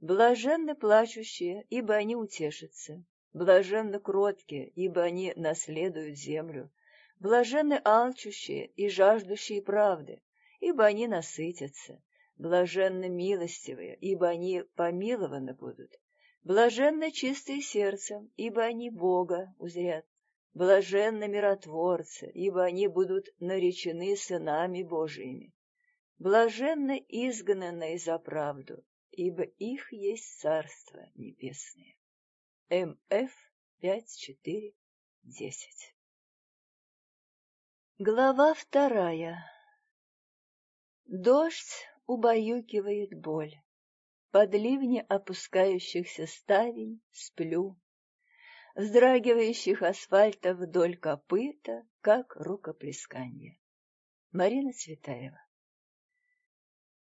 Блаженны плачущие, ибо они утешатся. Блаженны кроткие, ибо они наследуют землю. Блаженны алчущие и жаждущие правды, ибо они насытятся. Блаженны милостивые, ибо они помилованы будут. Блаженны чистые сердцем, ибо они Бога узрят. Блаженны миротворцы, ибо они будут наречены сынами Божиими. Блаженны изгнанные за правду, ибо их есть Царство Небесное. М.Ф. 5.4.10 Глава вторая Дождь убаюкивает боль. Под ливни опускающихся ставень сплю, Вздрагивающих асфальта вдоль копыта, как рукоплесканье. Марина Цветаева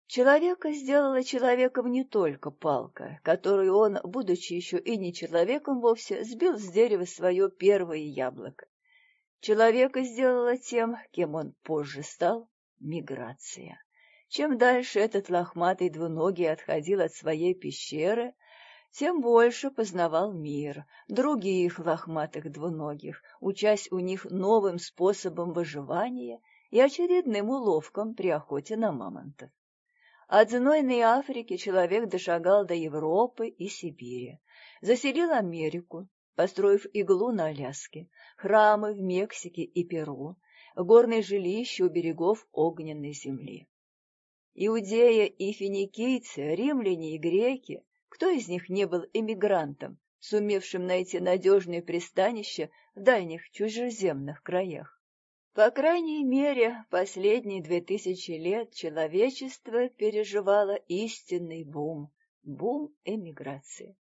Человека сделала человеком не только палка, которую он, будучи еще и не человеком вовсе, сбил с дерева свое первое яблоко. Человека сделала тем, кем он позже стал — миграция. Чем дальше этот лохматый двуногий отходил от своей пещеры, тем больше познавал мир, других лохматых двуногих, учась у них новым способом выживания и очередным уловкам при охоте на мамонтов. От знойной Африки человек дошагал до Европы и Сибири, заселил Америку, построив иглу на Аляске, храмы в Мексике и Перу, горные жилища у берегов огненной земли. Иудея и финикийцы, римляне и греки, кто из них не был эмигрантом, сумевшим найти надежное пристанище в дальних чужеземных краях? По крайней мере, последние две тысячи лет человечество переживало истинный бум, бум эмиграции.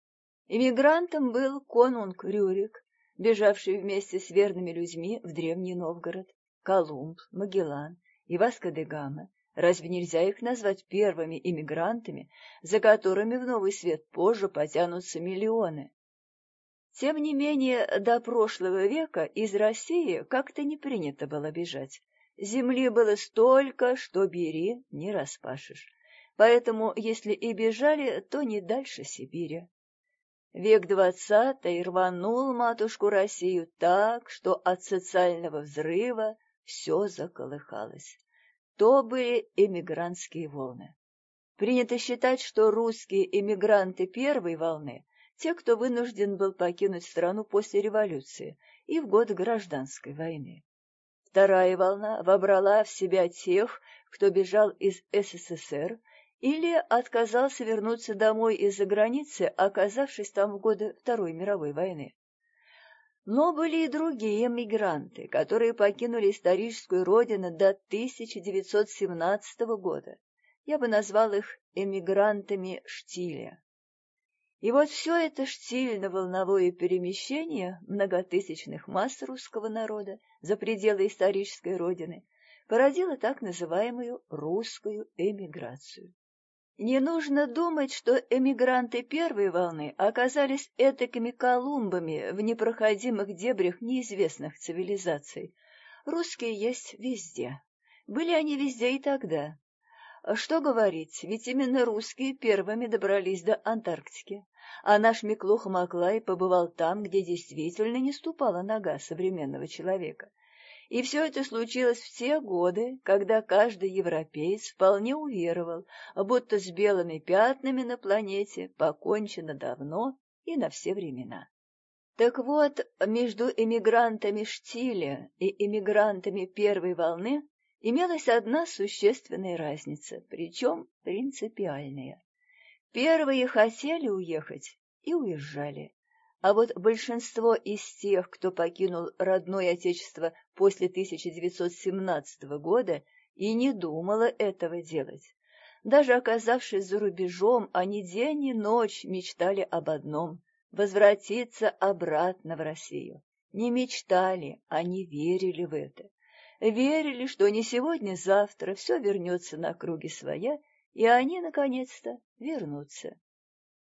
Эмигрантом был конунг Рюрик, бежавший вместе с верными людьми в Древний Новгород, Колумб, Магеллан и Васко де Гама. Разве нельзя их назвать первыми эмигрантами, за которыми в новый свет позже потянутся миллионы? Тем не менее, до прошлого века из России как-то не принято было бежать. Земли было столько, что бери, не распашешь. Поэтому, если и бежали, то не дальше Сибири. Век двадцатый рванул матушку Россию так, что от социального взрыва все заколыхалось. То были эмигрантские волны. Принято считать, что русские эмигранты первой волны те, кто вынужден был покинуть страну после революции и в год гражданской войны. Вторая волна вобрала в себя тех, кто бежал из СССР или отказался вернуться домой из-за границы, оказавшись там в годы Второй мировой войны. Но были и другие мигранты, которые покинули историческую родину до 1917 года. Я бы назвал их эмигрантами штиля. И вот все это штильно-волновое перемещение многотысячных масс русского народа за пределы исторической родины породило так называемую русскую эмиграцию. Не нужно думать, что эмигранты первой волны оказались этакими колумбами в непроходимых дебрях неизвестных цивилизаций. Русские есть везде. Были они везде и тогда. Что говорить, ведь именно русские первыми добрались до Антарктики а наш Миклух Маклай побывал там, где действительно не ступала нога современного человека. И все это случилось в те годы, когда каждый европеец вполне уверовал, будто с белыми пятнами на планете покончено давно и на все времена. Так вот, между эмигрантами Штиля и эмигрантами первой волны имелась одна существенная разница, причем принципиальная. Первые хотели уехать и уезжали. А вот большинство из тех, кто покинул родное отечество после 1917 года, и не думало этого делать. Даже оказавшись за рубежом, они день и ночь мечтали об одном — возвратиться обратно в Россию. Не мечтали, они верили в это. Верили, что не сегодня-завтра все вернется на круги своя, и они, наконец-то, вернутся.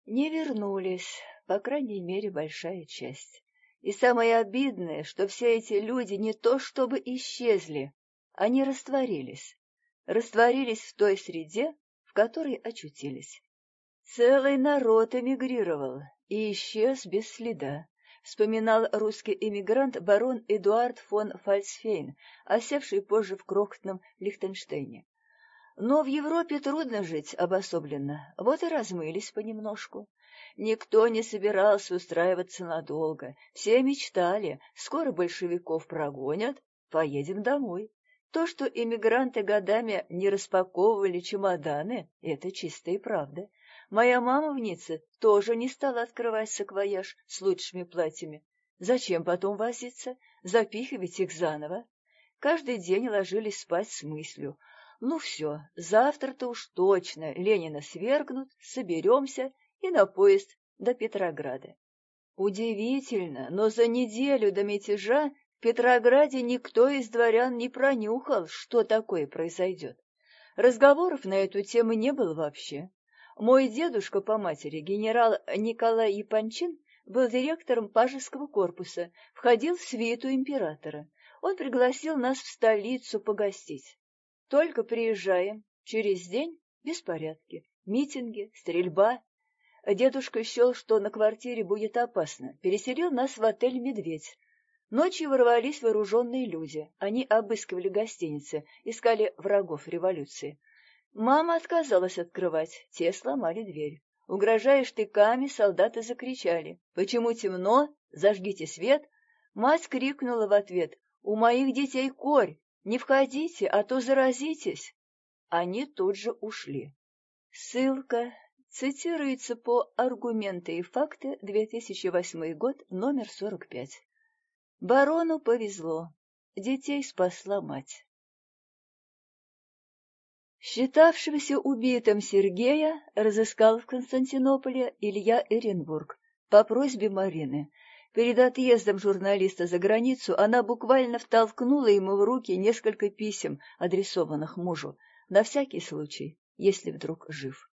Не вернулись, по крайней мере, большая часть. И самое обидное, что все эти люди не то чтобы исчезли, они растворились. Растворились в той среде, в которой очутились. Целый народ эмигрировал и исчез без следа, вспоминал русский эмигрант барон Эдуард фон Фальцфейн, осевший позже в крохотном Лихтенштейне. Но в Европе трудно жить обособленно, вот и размылись понемножку. Никто не собирался устраиваться надолго, все мечтали, скоро большевиков прогонят, поедем домой. То, что иммигранты годами не распаковывали чемоданы, это чистая правда. Моя мама в Ницце тоже не стала открывать саквояж с лучшими платьями. Зачем потом возиться, запихивать их заново? Каждый день ложились спать с мыслью, ну все, завтра-то уж точно Ленина свергнут, соберемся и на поезд до Петрограда. Удивительно, но за неделю до мятежа в Петрограде никто из дворян не пронюхал, что такое произойдет. Разговоров на эту тему не было вообще. Мой дедушка по матери, генерал Николай Япончин, был директором пажеского корпуса, входил в свиту императора. Он пригласил нас в столицу погостить. Только приезжаем, через день беспорядки, митинги, стрельба. Дедушка счел, что на квартире будет опасно, переселил нас в отель «Медведь». Ночью ворвались вооруженные люди. Они обыскивали гостиницы, искали врагов революции. Мама отказалась открывать, те сломали дверь. Угрожая штыками, солдаты закричали. «Почему темно? Зажгите свет!» Мать крикнула в ответ. «У моих детей корь! Не входите, а то заразитесь. Они тут же ушли. Ссылка цитируется по «Аргументы и факты», 2008 год, номер 45. Барону повезло. Детей спасла мать. Считавшегося убитым Сергея разыскал в Константинополе Илья Эренбург по просьбе Марины, Перед отъездом журналиста за границу она буквально втолкнула ему в руки несколько писем, адресованных мужу, на всякий случай, если вдруг жив.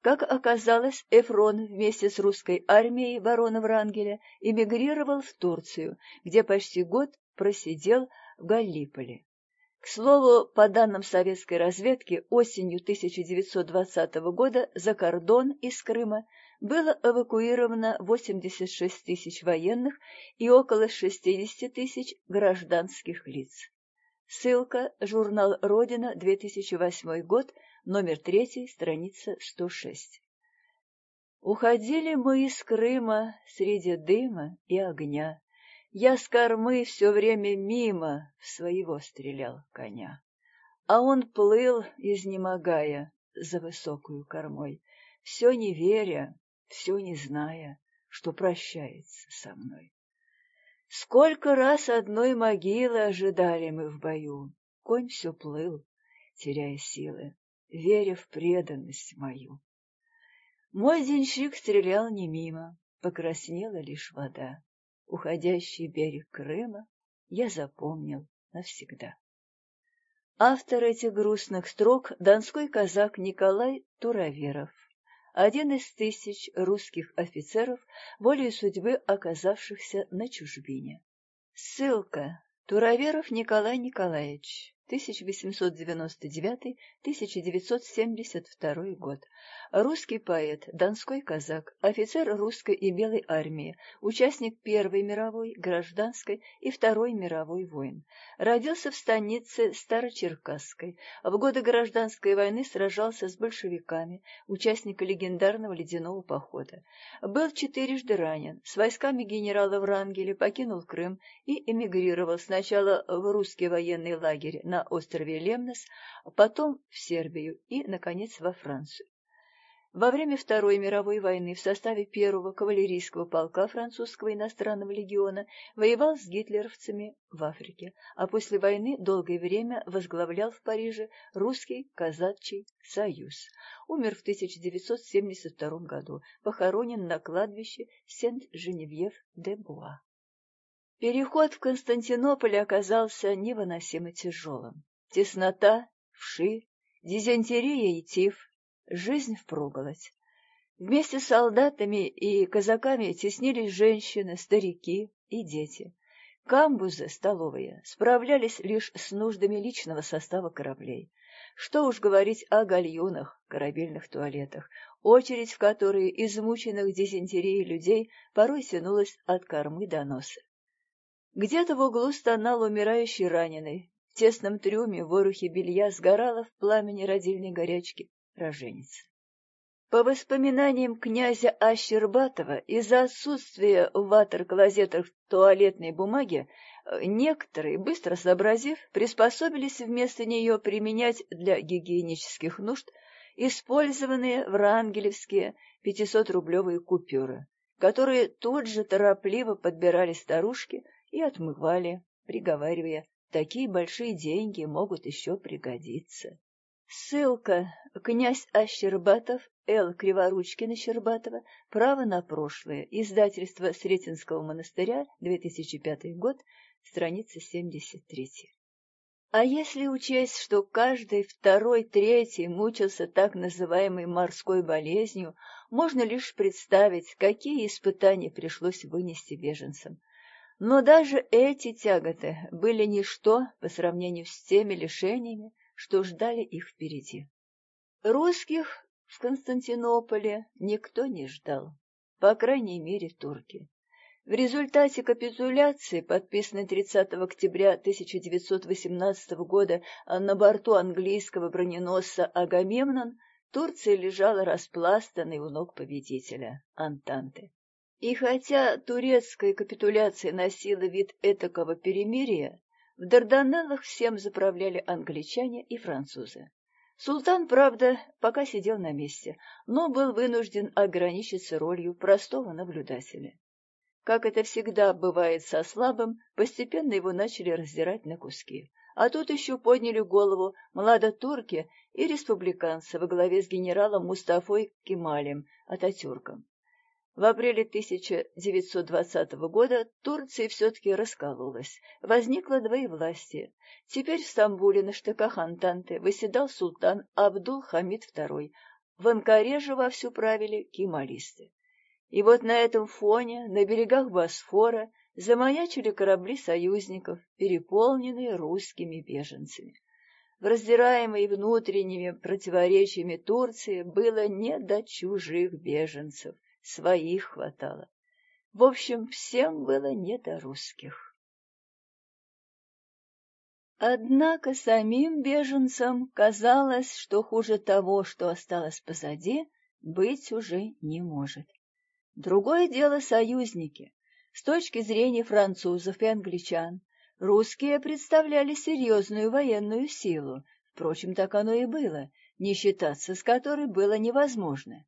Как оказалось, Эфрон вместе с русской армией барона Врангеля эмигрировал в Турцию, где почти год просидел в Галлиполе. К слову, по данным советской разведки, осенью 1920 года за кордон из Крыма было эвакуировано 86 тысяч военных и около 60 тысяч гражданских лиц. Ссылка «Журнал Родина», 2008 год, номер 3, страница 106. Уходили мы из Крыма среди дыма и огня. Я с кормы все время мимо в своего стрелял коня. А он плыл, изнемогая, за высокую кормой, все не веря, все не зная, что прощается со мной. Сколько раз одной могилы ожидали мы в бою, конь все плыл, теряя силы, веря в преданность мою. Мой денщик стрелял не мимо, покраснела лишь вода. Уходящий берег Крыма я запомнил навсегда. Автор этих грустных строк — донской казак Николай Тураверов один из тысяч русских офицеров, волей судьбы оказавшихся на чужбине. Ссылка. Тураверов Николай Николаевич, 1899-1972 год. Русский поэт, донской казак, офицер русской и белой армии, участник Первой мировой, гражданской и Второй мировой войн. Родился в станице Старочеркасской. В годы гражданской войны сражался с большевиками, участник легендарного ледяного похода. Был четырежды ранен. С войсками генерала Врангеля покинул Крым и эмигрировал сначала в русский военный лагерь на острове Лемнос, потом в Сербию и, наконец, во Францию. Во время Второй мировой войны в составе первого кавалерийского полка французского иностранного легиона воевал с гитлеровцами в Африке, а после войны долгое время возглавлял в Париже русский казачий союз. Умер в 1972 году, похоронен на кладбище Сент-Женевьев-де-Буа. Переход в Константинополь оказался невыносимо тяжелым. Теснота, вши, дизентерия и тиф, жизнь впроголодь. Вместе с солдатами и казаками теснились женщины, старики и дети. Камбузы, столовые, справлялись лишь с нуждами личного состава кораблей. Что уж говорить о гальюнах, корабельных туалетах. очередь в которой измученных дизентерией людей порой тянулась от кормы до носа. Где-то в углу стонал умирающий раненый. В тесном трюме ворохе белья сгорала в пламени родильной горячки роженица. По воспоминаниям князя Ащербатова, из-за отсутствия в ватер-клозетах туалетной бумаги, э, некоторые, быстро сообразив, приспособились вместо нее применять для гигиенических нужд использованные врангелевские 500-рублевые купюры, которые тут же торопливо подбирали старушки и отмывали, приговаривая, такие большие деньги могут еще пригодиться. Ссылка «Князь Ащербатов Л. Криворучкина-Щербатова. Право на прошлое. Издательство Сретенского монастыря. 2005 год. Страница 73. А если учесть, что каждый второй, третий мучился так называемой морской болезнью, можно лишь представить, какие испытания пришлось вынести беженцам. Но даже эти тяготы были ничто по сравнению с теми лишениями, что ждали их впереди. Русских в Константинополе никто не ждал, по крайней мере турки. В результате капитуляции, подписанной 30 октября 1918 года на борту английского броненосца «Агамемнон», Турция лежала распластанной у ног победителя – Антанты. И хотя турецкая капитуляция носила вид этакого перемирия, в Дарданеллах всем заправляли англичане и французы. Султан, правда, пока сидел на месте, но был вынужден ограничиться ролью простого наблюдателя. Как это всегда бывает со слабым, постепенно его начали раздирать на куски. А тут еще подняли голову младотурки и республиканцы во главе с генералом Мустафой Кемалем Ататюрком. В апреле 1920 года Турция все-таки раскололась. Возникло двоевластие. Теперь в Стамбуле на штыках Антанты выседал султан Абдул-Хамид II. В Анкаре же вовсю правили кемалисты. И вот на этом фоне, на берегах Босфора, замаячили корабли союзников, переполненные русскими беженцами. В раздираемой внутренними противоречиями Турции было не до чужих беженцев – своих хватало. В общем, всем было не до русских. Однако самим беженцам казалось, что хуже того, что осталось позади, быть уже не может. Другое дело союзники. С точки зрения французов и англичан, русские представляли серьезную военную силу, впрочем, так оно и было, не считаться с которой было невозможно.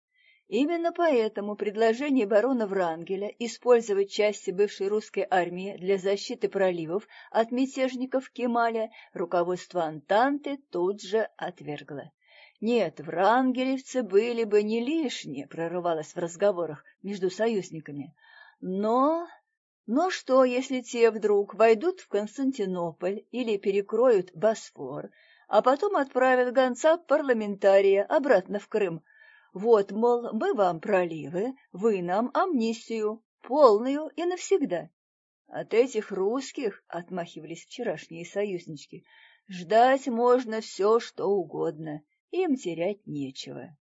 Именно поэтому предложение барона Врангеля использовать части бывшей русской армии для защиты проливов от мятежников Кемаля руководство Антанты тут же отвергло. Нет, врангелевцы были бы не лишние, прорывалось в разговорах между союзниками. Но... Но что, если те вдруг войдут в Константинополь или перекроют Босфор, а потом отправят гонца парламентария обратно в Крым, вот, мол, мы вам проливы, вы нам амнистию, полную и навсегда. От этих русских, — отмахивались вчерашние союзнички, — ждать можно все, что угодно, им терять нечего.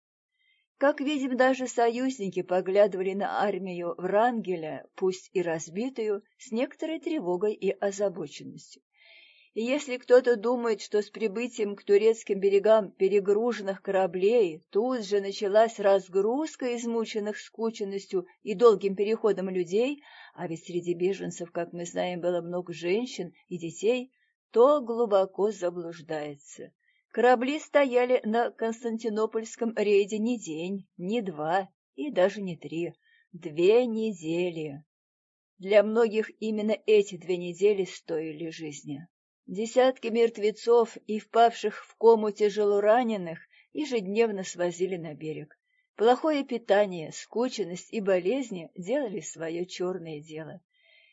Как видим, даже союзники поглядывали на армию Врангеля, пусть и разбитую, с некоторой тревогой и озабоченностью. И если кто-то думает, что с прибытием к турецким берегам перегруженных кораблей тут же началась разгрузка измученных скученностью и долгим переходом людей, а ведь среди беженцев, как мы знаем, было много женщин и детей, то глубоко заблуждается. Корабли стояли на Константинопольском рейде не день, не два и даже не три, две недели. Для многих именно эти две недели стоили жизни. Десятки мертвецов и впавших в кому тяжелораненых ежедневно свозили на берег. Плохое питание, скученность и болезни делали свое черное дело.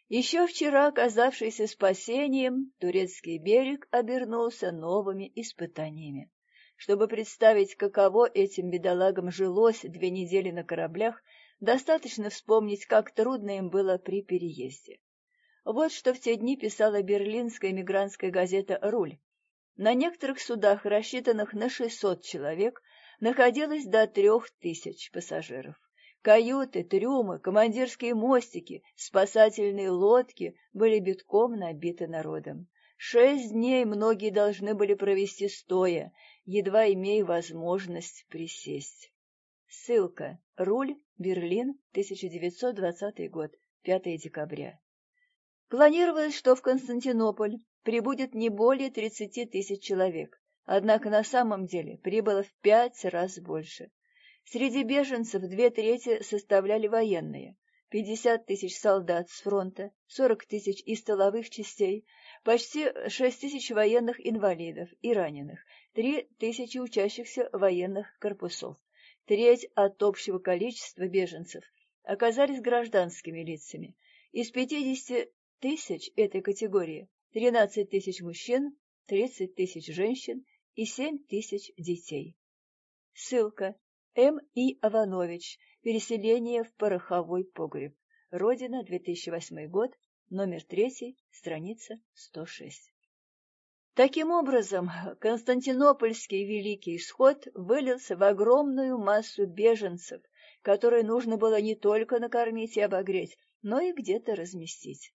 Еще вчера, оказавшийся спасением, турецкий берег обернулся новыми испытаниями. Чтобы представить, каково этим бедолагам жилось две недели на кораблях, достаточно вспомнить, как трудно им было при переезде. Вот что в те дни писала берлинская эмигрантская газета «Руль». На некоторых судах, рассчитанных на 600 человек, находилось до трех тысяч пассажиров. Каюты, трюмы, командирские мостики, спасательные лодки были битком набиты народом. Шесть дней многие должны были провести стоя, едва имея возможность присесть. Ссылка. Руль. Берлин. 1920 год. 5 декабря. Планировалось, что в Константинополь прибудет не более 30 тысяч человек, однако на самом деле прибыло в пять раз больше. Среди беженцев две трети составляли военные, 50 тысяч солдат с фронта, 40 тысяч из тыловых частей, почти 6 тысяч военных инвалидов и раненых, 3 тысячи учащихся военных корпусов. Треть от общего количества беженцев оказались гражданскими лицами. Из 50 тысяч этой категории 13 тысяч мужчин, 30 тысяч женщин и 7 тысяч детей. Ссылка. М. И. Аванович. Переселение в пороховой погреб. Родина, 2008 год, номер 3, страница 106. Таким образом, Константинопольский Великий Исход вылился в огромную массу беженцев, которые нужно было не только накормить и обогреть, но и где-то разместить.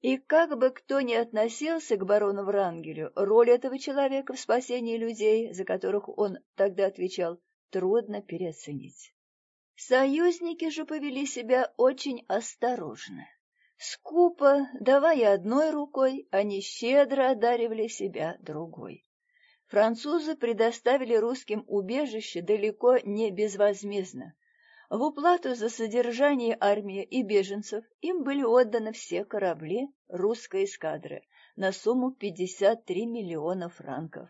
И как бы кто ни относился к барону Врангелю, роль этого человека в спасении людей, за которых он тогда отвечал, трудно переоценить. Союзники же повели себя очень осторожно. Скупо, давая одной рукой, они щедро одаривали себя другой. Французы предоставили русским убежище далеко не безвозмездно. В уплату за содержание армии и беженцев им были отданы все корабли русской эскадры на сумму 53 миллиона франков.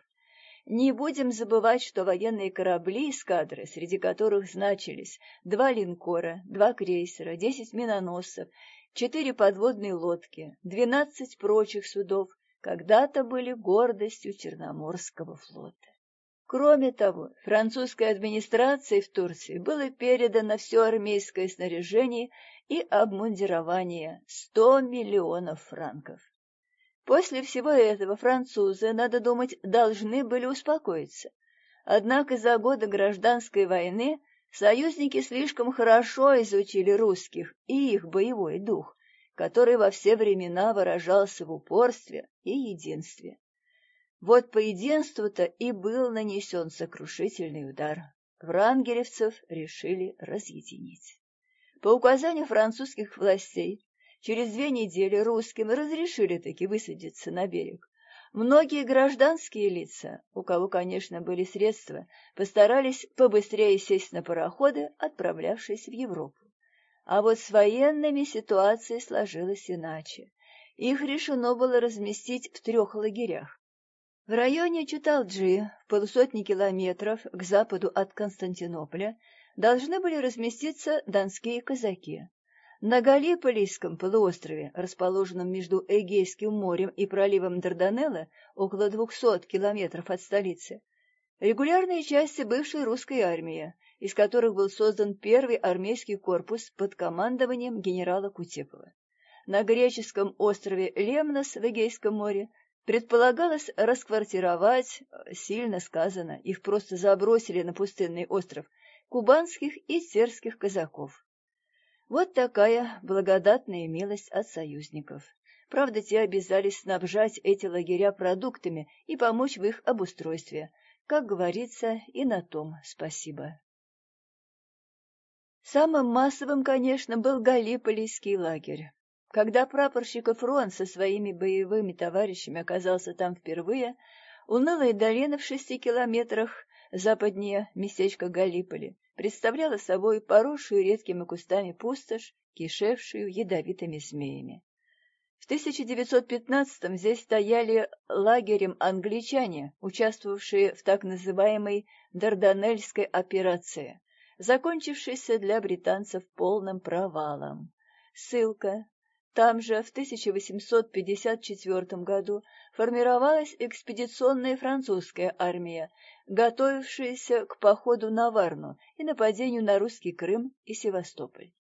Не будем забывать, что военные корабли эскадры, среди которых значились два линкора, два крейсера, десять миноносцев, четыре подводные лодки, двенадцать прочих судов, когда-то были гордостью Черноморского флота. Кроме того, французской администрации в Турции было передано все армейское снаряжение и обмундирование – 100 миллионов франков. После всего этого французы, надо думать, должны были успокоиться. Однако за годы гражданской войны союзники слишком хорошо изучили русских и их боевой дух, который во все времена выражался в упорстве и единстве. Вот по единству-то и был нанесен сокрушительный удар. Врангелевцев решили разъединить. По указанию французских властей, через две недели русским разрешили таки высадиться на берег. Многие гражданские лица, у кого, конечно, были средства, постарались побыстрее сесть на пароходы, отправлявшиеся в Европу. А вот с военными ситуация сложилась иначе. Их решено было разместить в трех лагерях в районе Чуталджи, в полусотни километров к западу от Константинополя, должны были разместиться донские казаки. На Галиполийском полуострове, расположенном между Эгейским морем и проливом Дарданелла, около 200 километров от столицы, регулярные части бывшей русской армии, из которых был создан первый армейский корпус под командованием генерала Кутепова. На греческом острове Лемнос в Эгейском море Предполагалось расквартировать, э, сильно сказано, их просто забросили на пустынный остров, кубанских и сербских казаков. Вот такая благодатная милость от союзников. Правда, те обязались снабжать эти лагеря продуктами и помочь в их обустройстве. Как говорится, и на том спасибо. Самым массовым, конечно, был Галиполийский лагерь. Когда прапорщик Эфрон со своими боевыми товарищами оказался там впервые, унылая долина в шести километрах западнее местечка Галиполи представляла собой поросшую редкими кустами пустошь, кишевшую ядовитыми змеями. В 1915-м здесь стояли лагерем англичане, участвовавшие в так называемой Дарданельской операции, закончившейся для британцев полным провалом. Ссылка там же в 1854 году формировалась экспедиционная французская армия, готовившаяся к походу на Варну и нападению на русский Крым и Севастополь.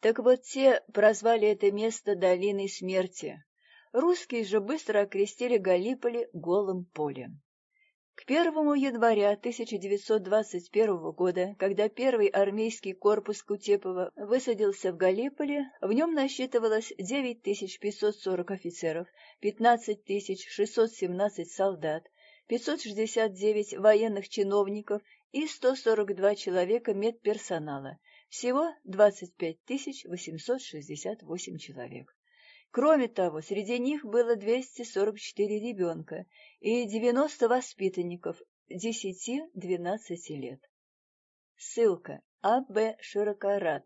Так вот те прозвали это место долиной смерти. Русские же быстро окрестили Галиполи голым полем. К К 1 января 1921 года, когда первый армейский корпус Кутепова высадился в Галиполе, в нем насчитывалось 9540 офицеров, 15617 солдат, 569 военных чиновников и 142 человека медперсонала, всего 25 868 человек. Кроме того, среди них было 244 ребенка и 90 воспитанников 10-12 лет. Ссылка. А.Б. Широкорат.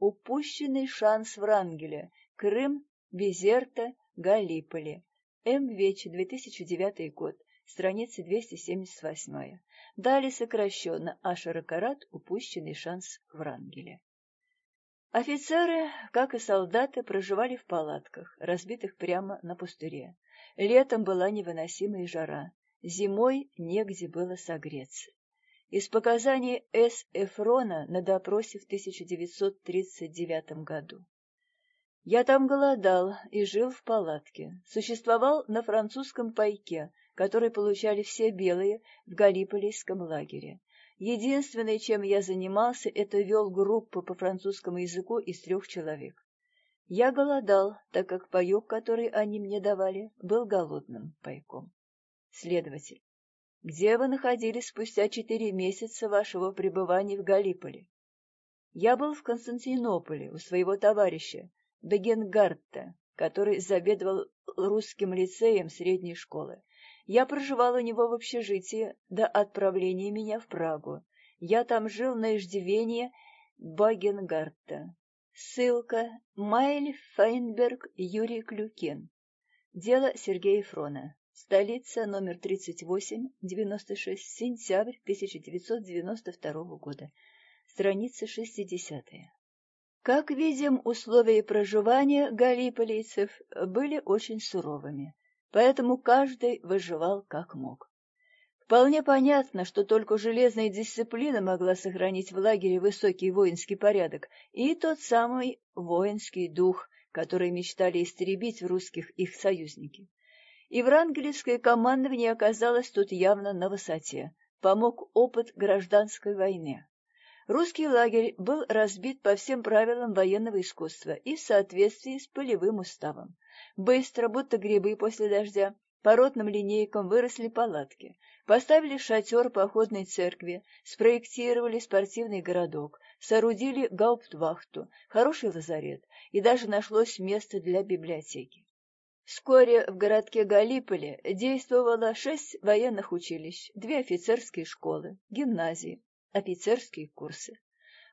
Упущенный шанс Врангеля. Крым, Безерта, Галиполи. М. Вечи, 2009 год. Страница 278. Далее сокращенно А. Широкорат. Упущенный шанс Врангеля. Офицеры, как и солдаты, проживали в палатках, разбитых прямо на пустыре. Летом была невыносимая жара, зимой негде было согреться. Из показаний С. Эфрона на допросе в 1939 году. Я там голодал и жил в палатке, существовал на французском пайке, который получали все белые в Галиполийском лагере. Единственное, чем я занимался, это вел группу по французскому языку из трех человек. Я голодал, так как паек, который они мне давали, был голодным пайком. Следователь. Где вы находились спустя четыре месяца вашего пребывания в Галиполе? Я был в Константинополе у своего товарища Бегенгартта, который заведовал русским лицеем средней школы. Я проживал у него в общежитии до отправления меня в Прагу. Я там жил на иждивении Багенгарта. Ссылка Майль Фейнберг Юрий Клюкин. Дело Сергея Фрона. Столица, номер 38, 96, сентябрь 1992 года. Страница 60. Как видим, условия проживания галиполийцев были очень суровыми поэтому каждый выживал как мог. Вполне понятно, что только железная дисциплина могла сохранить в лагере высокий воинский порядок и тот самый воинский дух, который мечтали истребить в русских их союзники. И врангелевское командование оказалось тут явно на высоте, помог опыт гражданской войны. Русский лагерь был разбит по всем правилам военного искусства и в соответствии с полевым уставом. Быстро, будто грибы после дождя, по ротным линейкам выросли палатки, поставили шатер походной церкви, спроектировали спортивный городок, соорудили гауптвахту, хороший лазарет, и даже нашлось место для библиотеки. Вскоре в городке Галиполе действовало шесть военных училищ, две офицерские школы, гимназии, офицерские курсы.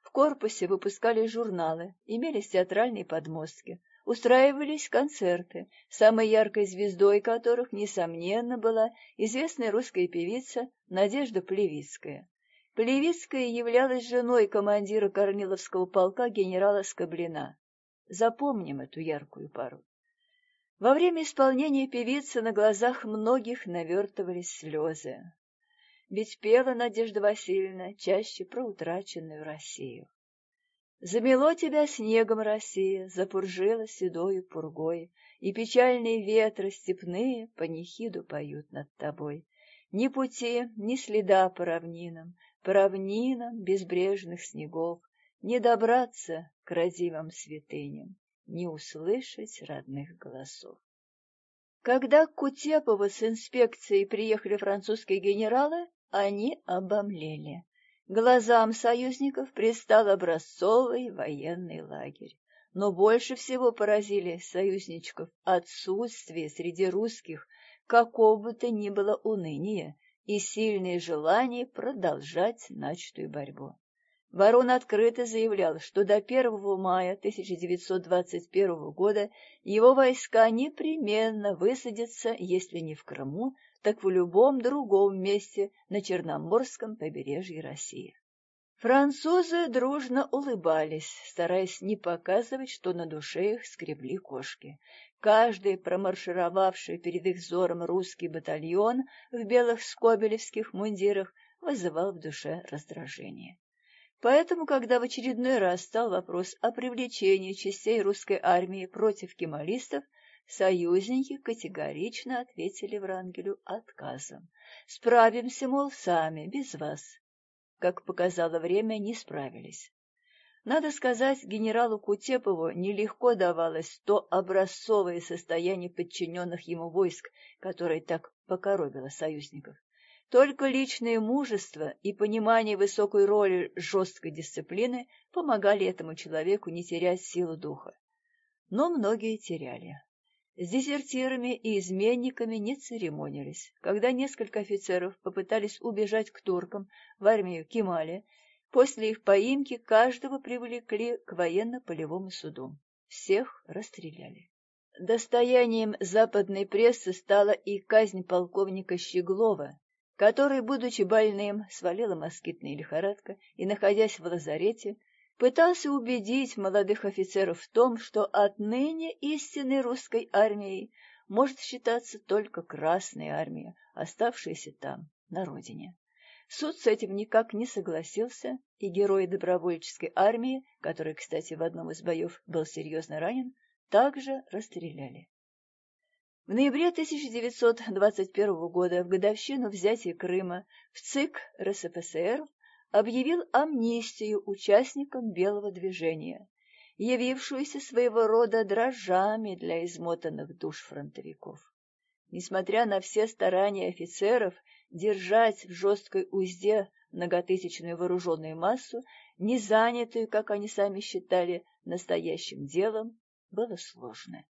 В корпусе выпускали журналы, имелись театральные подмостки, устраивались концерты, самой яркой звездой которых, несомненно, была известная русская певица Надежда Плевицкая. Плевицкая являлась женой командира Корниловского полка генерала Скоблина. Запомним эту яркую пару. Во время исполнения певицы на глазах многих навертывались слезы. Ведь пела Надежда Васильевна чаще про утраченную Россию. Замело тебя снегом Россия, запуржила седою пургой, И печальные ветры степные панихиду поют над тобой. Ни пути, ни следа по равнинам, По равнинам безбрежных снегов, Не добраться к родимым святыням, Не услышать родных голосов. Когда к Кутепову с инспекцией приехали французские генералы, они обомлели. Глазам союзников предстал образцовый военный лагерь. Но больше всего поразили союзничков отсутствие среди русских какого бы то ни было уныния и сильное желание продолжать начатую борьбу. Ворон открыто заявлял, что до 1 мая 1921 года его войска непременно высадятся, если не в Крыму, так в любом другом месте на Черноморском побережье России. Французы дружно улыбались, стараясь не показывать, что на душе их скребли кошки. Каждый промаршировавший перед их взором русский батальон в белых скобелевских мундирах вызывал в душе раздражение. Поэтому, когда в очередной раз стал вопрос о привлечении частей русской армии против кемалистов, союзники категорично ответили Врангелю отказом. Справимся, мол, сами, без вас. Как показало время, не справились. Надо сказать, генералу Кутепову нелегко давалось то образцовое состояние подчиненных ему войск, которое так покоробило союзников. Только личное мужество и понимание высокой роли жесткой дисциплины помогали этому человеку не терять силу духа. Но многие теряли. С дезертирами и изменниками не церемонились. Когда несколько офицеров попытались убежать к туркам в армию Кемали, После их поимки каждого привлекли к военно-полевому суду. Всех расстреляли. Достоянием западной прессы стала и казнь полковника Щеглова, который, будучи больным, свалила москитная лихорадка и, находясь в лазарете, пытался убедить молодых офицеров в том, что отныне истинной русской армией может считаться только Красная армия, оставшаяся там, на родине. Суд с этим никак не согласился, и герои добровольческой армии, который, кстати, в одном из боев был серьезно ранен, также расстреляли. В ноябре 1921 года, в годовщину взятия Крыма, в ЦИК РСФСР объявил амнистию участникам Белого движения, явившуюся своего рода дрожжами для измотанных душ фронтовиков. Несмотря на все старания офицеров держать в жесткой узде многотысячную вооруженную массу, не занятую, как они сами считали, настоящим делом, было сложно.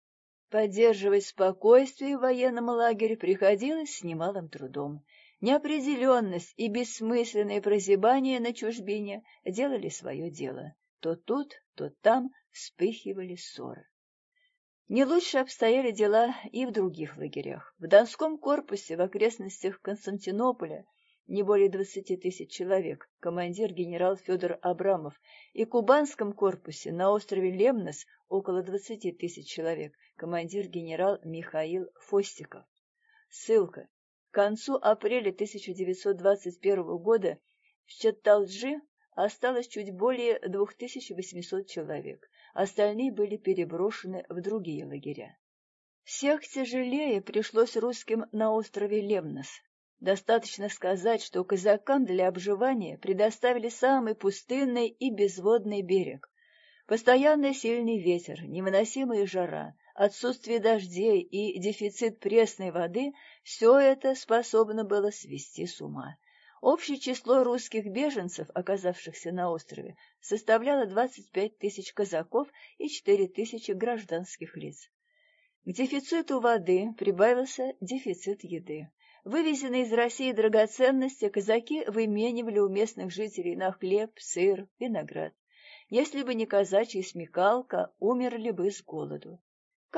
Поддерживать спокойствие в военном лагере приходилось с немалым трудом. Неопределенность и бессмысленные прозябания на чужбине делали свое дело. То тут, то там вспыхивали ссоры. Не лучше обстояли дела и в других лагерях. В Донском корпусе в окрестностях Константинополя не более 20 тысяч человек, командир генерал Федор Абрамов, и Кубанском корпусе на острове Лемнос около 20 тысяч человек, командир генерал Михаил Фостиков. Ссылка. Концу апреля 1921 года в Чатталджи осталось чуть более 2800 человек остальные были переброшены в другие лагеря. Всех тяжелее пришлось русским на острове Лемнос. Достаточно сказать, что казакам для обживания предоставили самый пустынный и безводный берег. Постоянный сильный ветер, невыносимая жара, отсутствие дождей и дефицит пресной воды – все это способно было свести с ума. Общее число русских беженцев, оказавшихся на острове, составляло 25 тысяч казаков и 4 тысячи гражданских лиц. К дефициту воды прибавился дефицит еды. Вывезенные из России драгоценности казаки выменивали у местных жителей на хлеб, сыр, виноград. Если бы не казачья смекалка, умерли бы с голоду.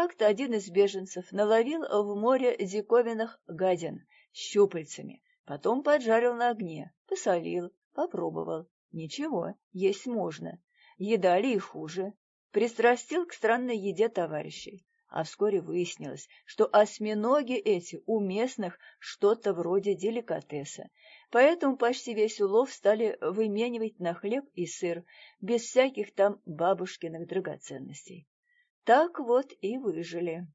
Как-то один из беженцев наловил в море диковинных гадин щупальцами, Потом поджарил на огне, посолил, попробовал. Ничего, есть можно. Едали и хуже. Пристрастил к странной еде товарищей. А вскоре выяснилось, что осьминоги эти у местных что-то вроде деликатеса. Поэтому почти весь улов стали выменивать на хлеб и сыр, без всяких там бабушкиных драгоценностей. Так вот и выжили.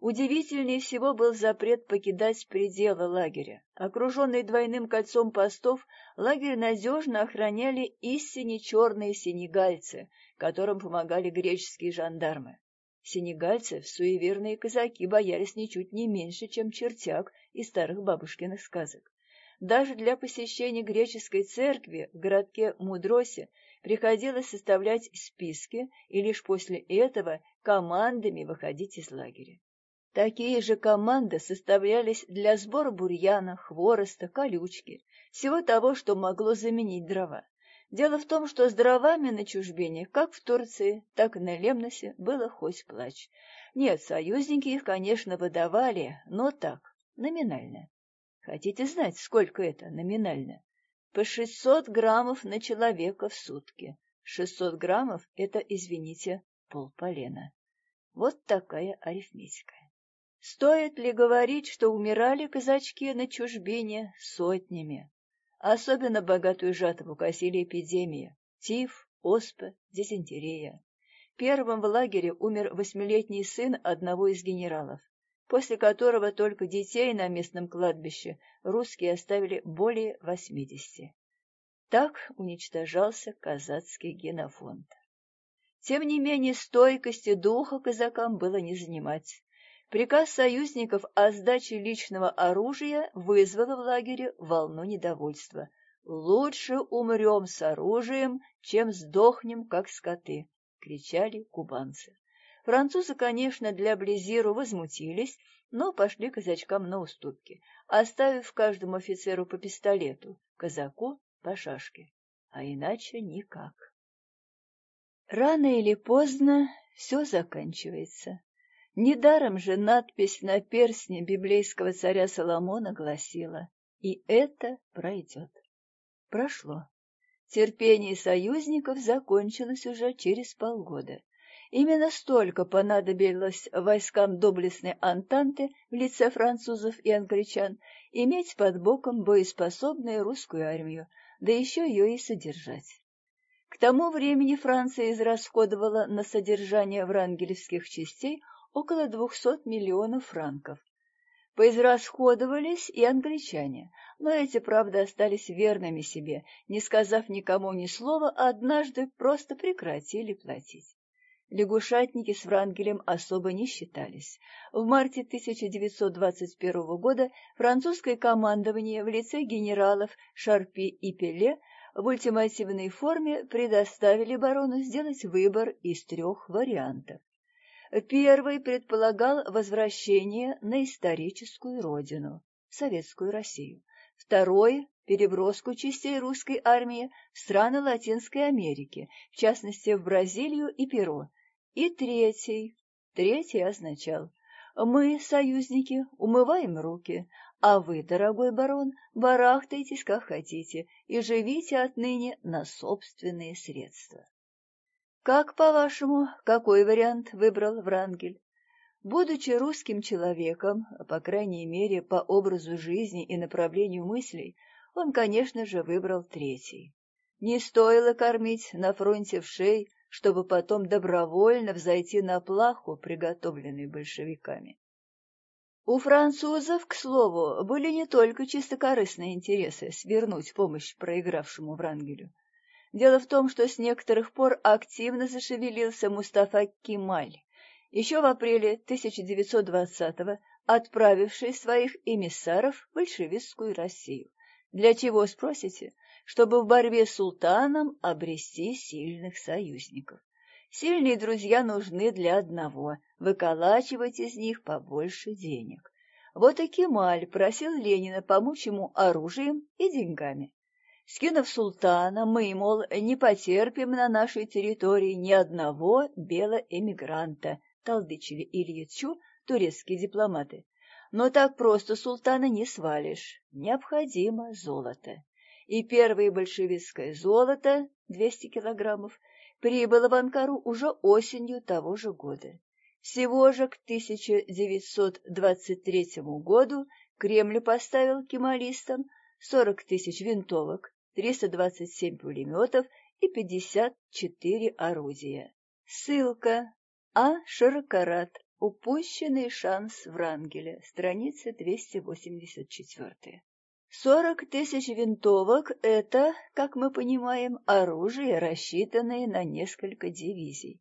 Удивительнее всего был запрет покидать пределы лагеря. Окруженный двойным кольцом постов, лагерь надежно охраняли истине черные сенегальцы, которым помогали греческие жандармы. Сенегальцев суеверные казаки боялись ничуть не меньше, чем чертяк из старых бабушкиных сказок. Даже для посещения греческой церкви в городке Мудросе приходилось составлять списки и лишь после этого командами выходить из лагеря. Такие же команды составлялись для сбора бурьяна, хвороста, колючки, всего того, что могло заменить дрова. Дело в том, что с дровами на чужбине, как в Турции, так и на Лемносе, было хоть плач. Нет, союзники их, конечно, выдавали, но так, номинально. Хотите знать, сколько это номинально? По 600 граммов на человека в сутки. 600 граммов — это, извините, полполена. Вот такая арифметика. Стоит ли говорить, что умирали казачки на чужбине сотнями? Особенно богатую жатву косили эпидемии – тиф, оспа, дизентерия. Первым в лагере умер восьмилетний сын одного из генералов. После которого только детей на местном кладбище русские оставили более 80. Так уничтожался казацкий генофонд. Тем не менее, стойкости духа казакам было не занимать. Приказ союзников о сдаче личного оружия вызвал в лагере волну недовольства. «Лучше умрем с оружием, чем сдохнем, как скоты», — кричали кубанцы. Французы, конечно, для Близиру возмутились, но пошли казачкам на уступки, оставив каждому офицеру по пистолету, казаку по шашке. А иначе никак. Рано или поздно все заканчивается. Недаром же надпись на перстне библейского царя Соломона гласила «И это пройдет». Прошло. Терпение союзников закончилось уже через полгода. Именно столько понадобилось войскам доблестной Антанты в лице французов и англичан иметь под боком боеспособную русскую армию, да еще ее и содержать. К тому времени Франция израсходовала на содержание врангелевских частей около 200 миллионов франков. Поизрасходовались и англичане, но эти, правда, остались верными себе, не сказав никому ни слова, а однажды просто прекратили платить. Лягушатники с Врангелем особо не считались. В марте 1921 года французское командование в лице генералов Шарпи и Пеле в ультимативной форме предоставили барону сделать выбор из трех вариантов. Первый предполагал возвращение на историческую родину, Советскую Россию. Второй – переброску частей русской армии в страны Латинской Америки, в частности в Бразилию и Перу. И третий. Третий означал «Мы, союзники, умываем руки, а вы, дорогой барон, барахтайтесь как хотите и живите отныне на собственные средства». Как, по-вашему, какой вариант выбрал Врангель? Будучи русским человеком, по крайней мере, по образу жизни и направлению мыслей, он, конечно же, выбрал третий. Не стоило кормить на фронте в шей, чтобы потом добровольно взойти на плаху, приготовленную большевиками. У французов, к слову, были не только чистокорыстные интересы свернуть помощь проигравшему Врангелю. Дело в том, что с некоторых пор активно зашевелился Мустафа Кемаль, еще в апреле 1920-го отправивший своих эмиссаров в большевистскую Россию. Для чего, спросите? Чтобы в борьбе с султаном обрести сильных союзников. Сильные друзья нужны для одного – выколачивать из них побольше денег. Вот и Кемаль просил Ленина помочь ему оружием и деньгами. Скинув султана, мы, мол, не потерпим на нашей территории ни одного белоэмигранта, толдычили Ильичу турецкие дипломаты. Но так просто султана не свалишь. Необходимо золото. И первое большевистское золото, 200 килограммов, прибыло в Анкару уже осенью того же года. Всего же к 1923 году Кремль поставил кемалистам 40 тысяч винтовок, 327 пулеметов и 54 орудия. Ссылка. А. Широкорат. Упущенный шанс Врангеля. Страница 284. 40 тысяч винтовок – это, как мы понимаем, оружие, рассчитанное на несколько дивизий.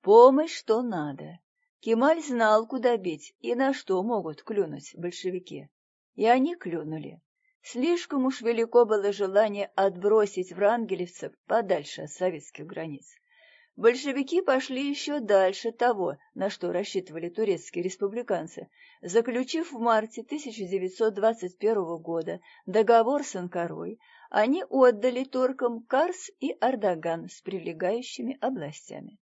Помощь что надо. Кемаль знал, куда бить и на что могут клюнуть большевики. И они клюнули. Слишком уж велико было желание отбросить врангелевцев подальше от советских границ. Большевики пошли еще дальше того, на что рассчитывали турецкие республиканцы, заключив в марте 1921 года договор с Анкарой, они отдали туркам Карс и Ардаган с прилегающими областями.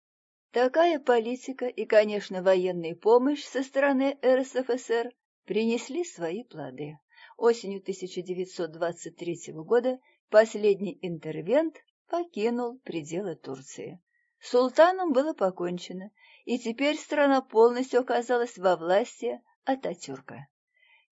Такая политика и, конечно, военная помощь со стороны РСФСР принесли свои плоды осенью 1923 года последний интервент покинул пределы Турции. Султаном было покончено, и теперь страна полностью оказалась во власти Ататюрка.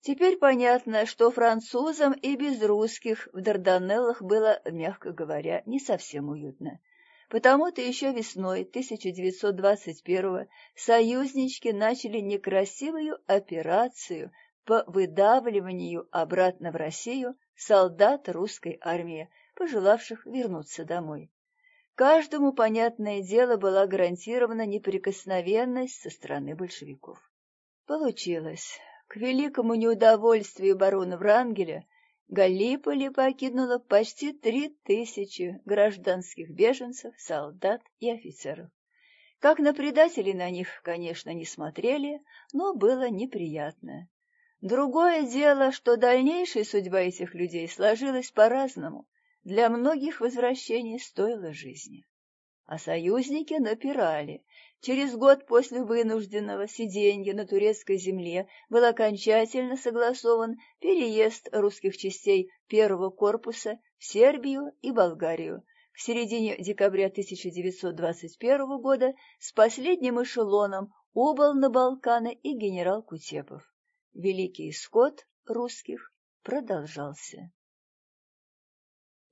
Теперь понятно, что французам и без русских в Дарданеллах было, мягко говоря, не совсем уютно. Потому-то еще весной 1921 союзнички начали некрасивую операцию по выдавливанию обратно в Россию солдат русской армии, пожелавших вернуться домой. Каждому, понятное дело, была гарантирована неприкосновенность со стороны большевиков. Получилось. К великому неудовольствию барона Врангеля Галиполи покинуло почти три тысячи гражданских беженцев, солдат и офицеров. Как на предателей на них, конечно, не смотрели, но было неприятно. Другое дело, что дальнейшая судьба этих людей сложилась по-разному. Для многих возвращение стоило жизни. А союзники напирали, Через год после вынужденного сиденья на турецкой земле был окончательно согласован переезд русских частей первого корпуса в Сербию и Болгарию. В середине декабря 1921 года с последним эшелоном убыл на Балканы и генерал Кутепов. Великий исход русских продолжался.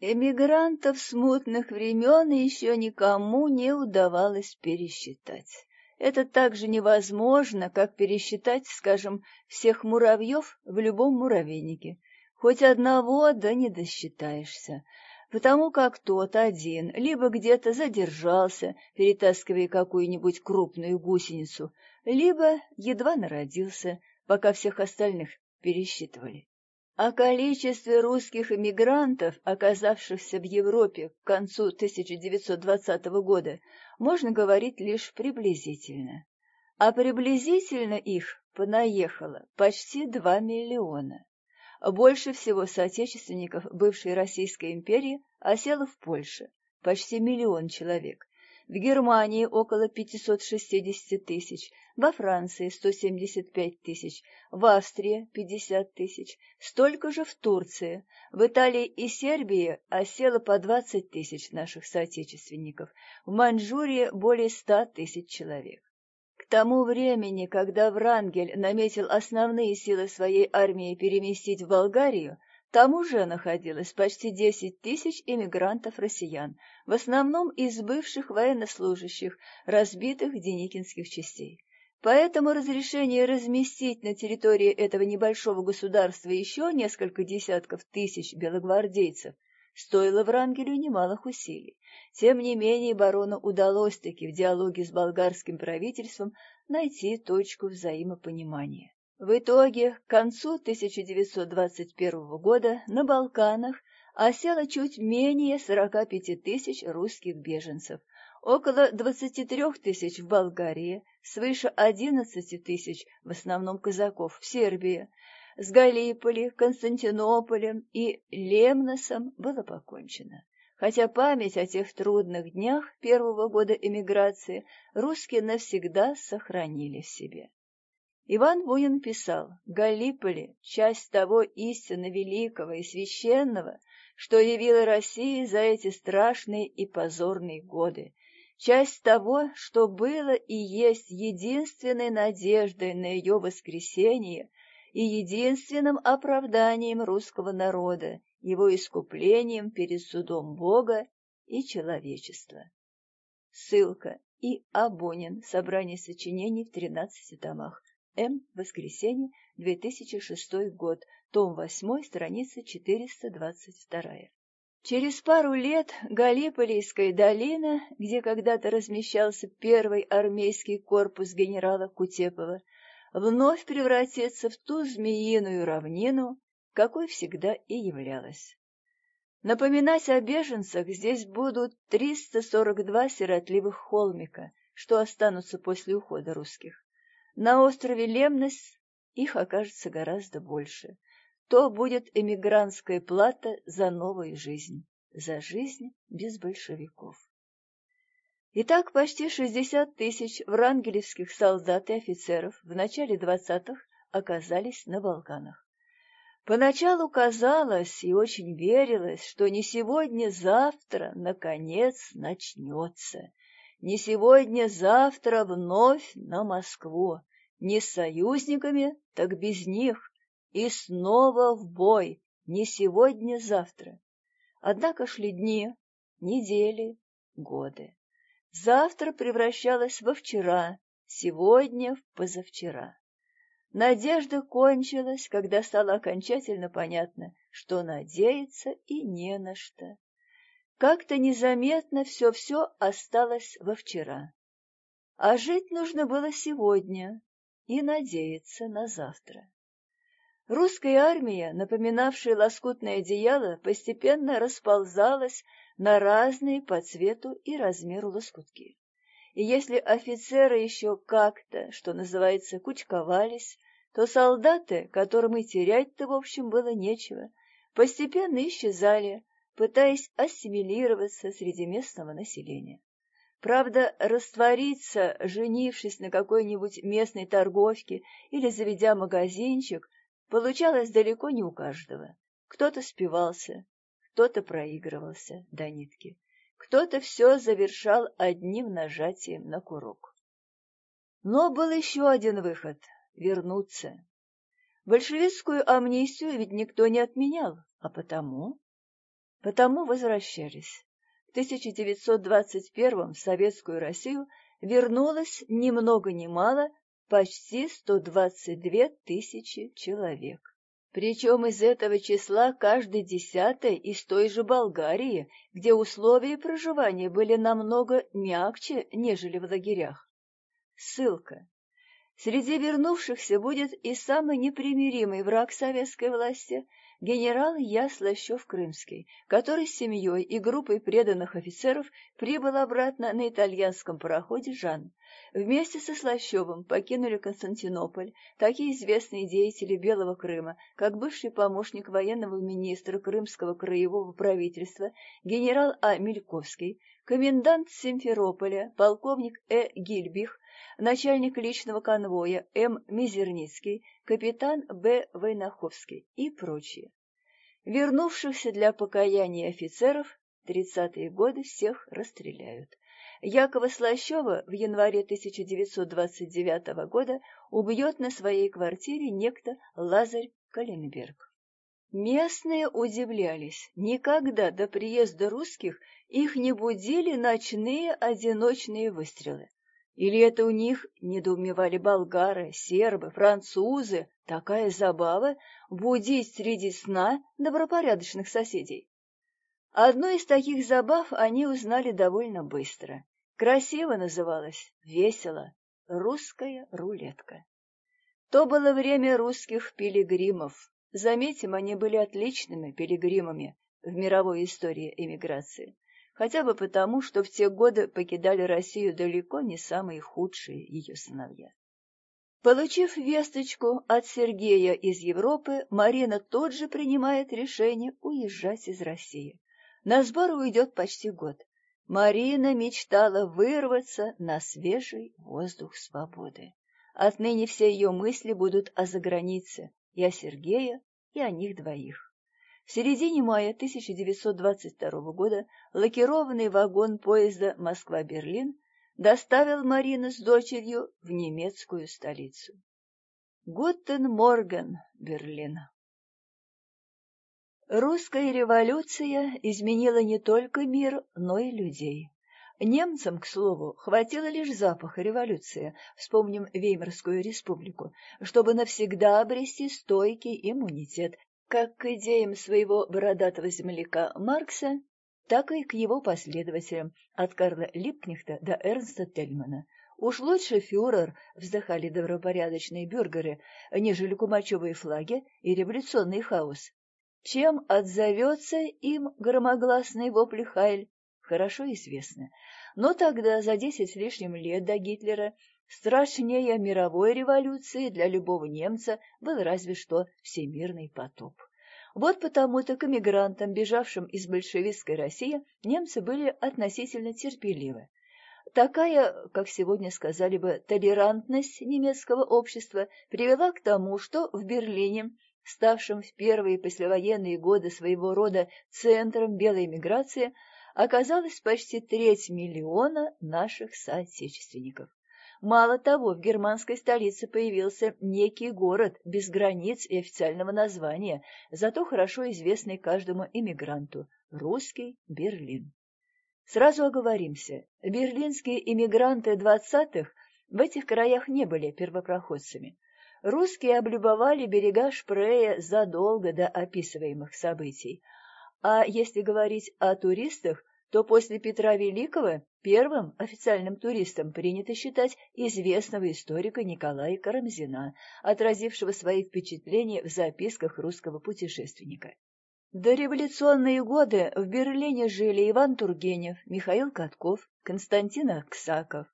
Эмигрантов смутных времен еще никому не удавалось пересчитать. Это так же невозможно, как пересчитать, скажем, всех муравьев в любом муравейнике. Хоть одного, да не досчитаешься, потому как тот один либо где-то задержался, перетаскивая какую-нибудь крупную гусеницу, либо едва народился, пока всех остальных пересчитывали. О количестве русских эмигрантов, оказавшихся в Европе к концу 1920 года, можно говорить лишь приблизительно. А приблизительно их понаехало почти 2 миллиона. Больше всего соотечественников бывшей Российской империи осело в Польше, почти миллион человек, в Германии около 560 тысяч, во Франции 175 тысяч, в Австрии 50 тысяч, столько же в Турции. В Италии и Сербии осело по 20 тысяч наших соотечественников, в Маньчжурии более 100 тысяч человек. К тому времени, когда Врангель наметил основные силы своей армии переместить в Болгарию, там уже находилось почти 10 тысяч иммигрантов-россиян, в основном из бывших военнослужащих, разбитых деникинских частей. Поэтому разрешение разместить на территории этого небольшого государства еще несколько десятков тысяч белогвардейцев стоило Врангелю немалых усилий. Тем не менее барону удалось таки в диалоге с болгарским правительством найти точку взаимопонимания. В итоге, к концу 1921 года на Балканах осело чуть менее 45 тысяч русских беженцев, около 23 тысяч в Болгарии, свыше 11 тысяч, в основном казаков, в Сербии. С Галиполи, Константинополем и Лемносом было покончено. Хотя память о тех трудных днях первого года эмиграции русские навсегда сохранили в себе. Иван Бунин писал, Галиполи — часть того истинно великого и священного, что явила Россия за эти страшные и позорные годы, часть того, что было и есть единственной надеждой на ее воскресение и единственным оправданием русского народа, его искуплением перед судом Бога и человечества. Ссылка И. Абонин. Собрание сочинений в 13 томах. М. Воскресенье, 2006 год, том 8, страница 422. Через пару лет Галиполийская долина, где когда-то размещался первый армейский корпус генерала Кутепова, вновь превратится в ту змеиную равнину, какой всегда и являлась. Напоминать о беженцах здесь будут 342 сиротливых холмика, что останутся после ухода русских. На острове Лемнос их окажется гораздо больше. То будет эмигрантская плата за новую жизнь, за жизнь без большевиков. Итак, почти 60 тысяч врангелевских солдат и офицеров в начале 20-х оказались на Балканах. Поначалу казалось и очень верилось, что не сегодня-завтра, наконец, начнется. Не сегодня-завтра вновь на Москву. Не с союзниками, так без них. И снова в бой, не сегодня-завтра. Однако шли дни, недели, годы. Завтра превращалось во вчера, сегодня в позавчера. Надежда кончилась, когда стало окончательно понятно, что надеяться и не на что. Как-то незаметно все-все осталось во вчера. А жить нужно было сегодня и надеяться на завтра. Русская армия, напоминавшая лоскутное одеяло, постепенно расползалась на разные по цвету и размеру лоскутки. И если офицеры еще как-то, что называется, кучковались, то солдаты, которым и терять-то, в общем, было нечего, постепенно исчезали, пытаясь ассимилироваться среди местного населения. Правда, раствориться, женившись на какой-нибудь местной торговке или заведя магазинчик, получалось далеко не у каждого. Кто-то спивался, кто-то проигрывался до нитки, кто-то все завершал одним нажатием на курок. Но был еще один выход — вернуться. Большевистскую амнистию ведь никто не отменял, а потому... Потому возвращались. В 1921 в Советскую Россию вернулось ни много ни мало почти 122 тысячи человек. Причем из этого числа каждый десятый из той же Болгарии, где условия проживания были намного мягче, нежели в лагерях. Ссылка. Среди вернувшихся будет и самый непримиримый враг советской власти генерал Я. Слащев-Крымский, который с семьей и группой преданных офицеров прибыл обратно на итальянском пароходе «Жан». Вместе со Слащевым покинули Константинополь такие известные деятели Белого Крыма, как бывший помощник военного министра Крымского краевого правительства генерал А. Мельковский, комендант Симферополя, полковник Э. Гильбих, начальник личного конвоя М. Мизерницкий, капитан Б. Войнаховский и прочие. Вернувшихся для покаяния офицеров 30-е годы всех расстреляют. Якова Слащева в январе 1929 года убьет на своей квартире некто Лазарь Калинберг. Местные удивлялись, никогда до приезда русских их не будили ночные одиночные выстрелы. Или это у них недоумевали болгары, сербы, французы, такая забава будить среди сна добропорядочных соседей. Одну из таких забав они узнали довольно быстро. Красиво называлась, весело, русская рулетка. То было время русских пилигримов. Заметим, они были отличными пилигримами в мировой истории эмиграции хотя бы потому, что в те годы покидали Россию далеко не самые худшие ее сыновья. Получив весточку от Сергея из Европы, Марина тут же принимает решение уезжать из России. На сбор уйдет почти год. Марина мечтала вырваться на свежий воздух свободы. Отныне все ее мысли будут о загранице, и о Сергее, и о них двоих. В середине мая 1922 года лакированный вагон поезда Москва-Берлин доставил Марину с дочерью в немецкую столицу. Guten Morgen, Берлин. Русская революция изменила не только мир, но и людей. Немцам, к слову, хватило лишь запаха революции, вспомним Веймарскую республику, чтобы навсегда обрести стойкий иммунитет как к идеям своего бородатого земляка Маркса, так и к его последователям, от Карла Липкнехта до Эрнста Тельмана. Уж лучше фюрер, вздыхали добропорядочные бюргеры, нежели кумачевые флаги и революционный хаос. Чем отзовется им громогласный вопли Хайль, хорошо известно. Но тогда, за десять с лишним лет до Гитлера, Страшнее мировой революции для любого немца был разве что всемирный потоп. Вот потому-то к эмигрантам, бежавшим из большевистской России, немцы были относительно терпеливы. Такая, как сегодня сказали бы, толерантность немецкого общества привела к тому, что в Берлине, ставшем в первые послевоенные годы своего рода центром белой миграции, оказалось почти треть миллиона наших соотечественников. Мало того, в германской столице появился некий город без границ и официального названия, зато хорошо известный каждому иммигранту – русский Берлин. Сразу оговоримся, берлинские иммигранты двадцатых в этих краях не были первопроходцами. Русские облюбовали берега Шпрея задолго до описываемых событий. А если говорить о туристах, то после Петра Великого первым официальным туристом принято считать известного историка Николая Карамзина, отразившего свои впечатления в записках русского путешественника. До революционные годы в Берлине жили Иван Тургенев, Михаил Катков, Константин Аксаков.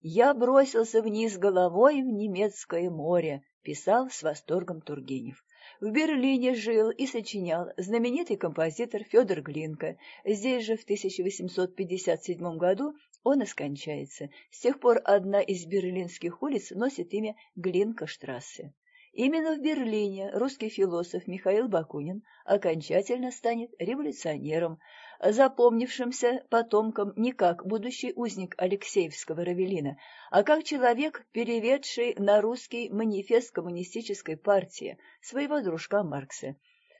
«Я бросился вниз головой в немецкое море», — писал с восторгом Тургенев. В Берлине жил и сочинял знаменитый композитор Федор Глинка. Здесь же в 1857 году он и скончается. С тех пор одна из берлинских улиц носит имя Глинка-штрассе. Именно в Берлине русский философ Михаил Бакунин окончательно станет революционером, запомнившимся потомком не как будущий узник Алексеевского Равелина, а как человек, переведший на русский манифест коммунистической партии своего дружка Маркса.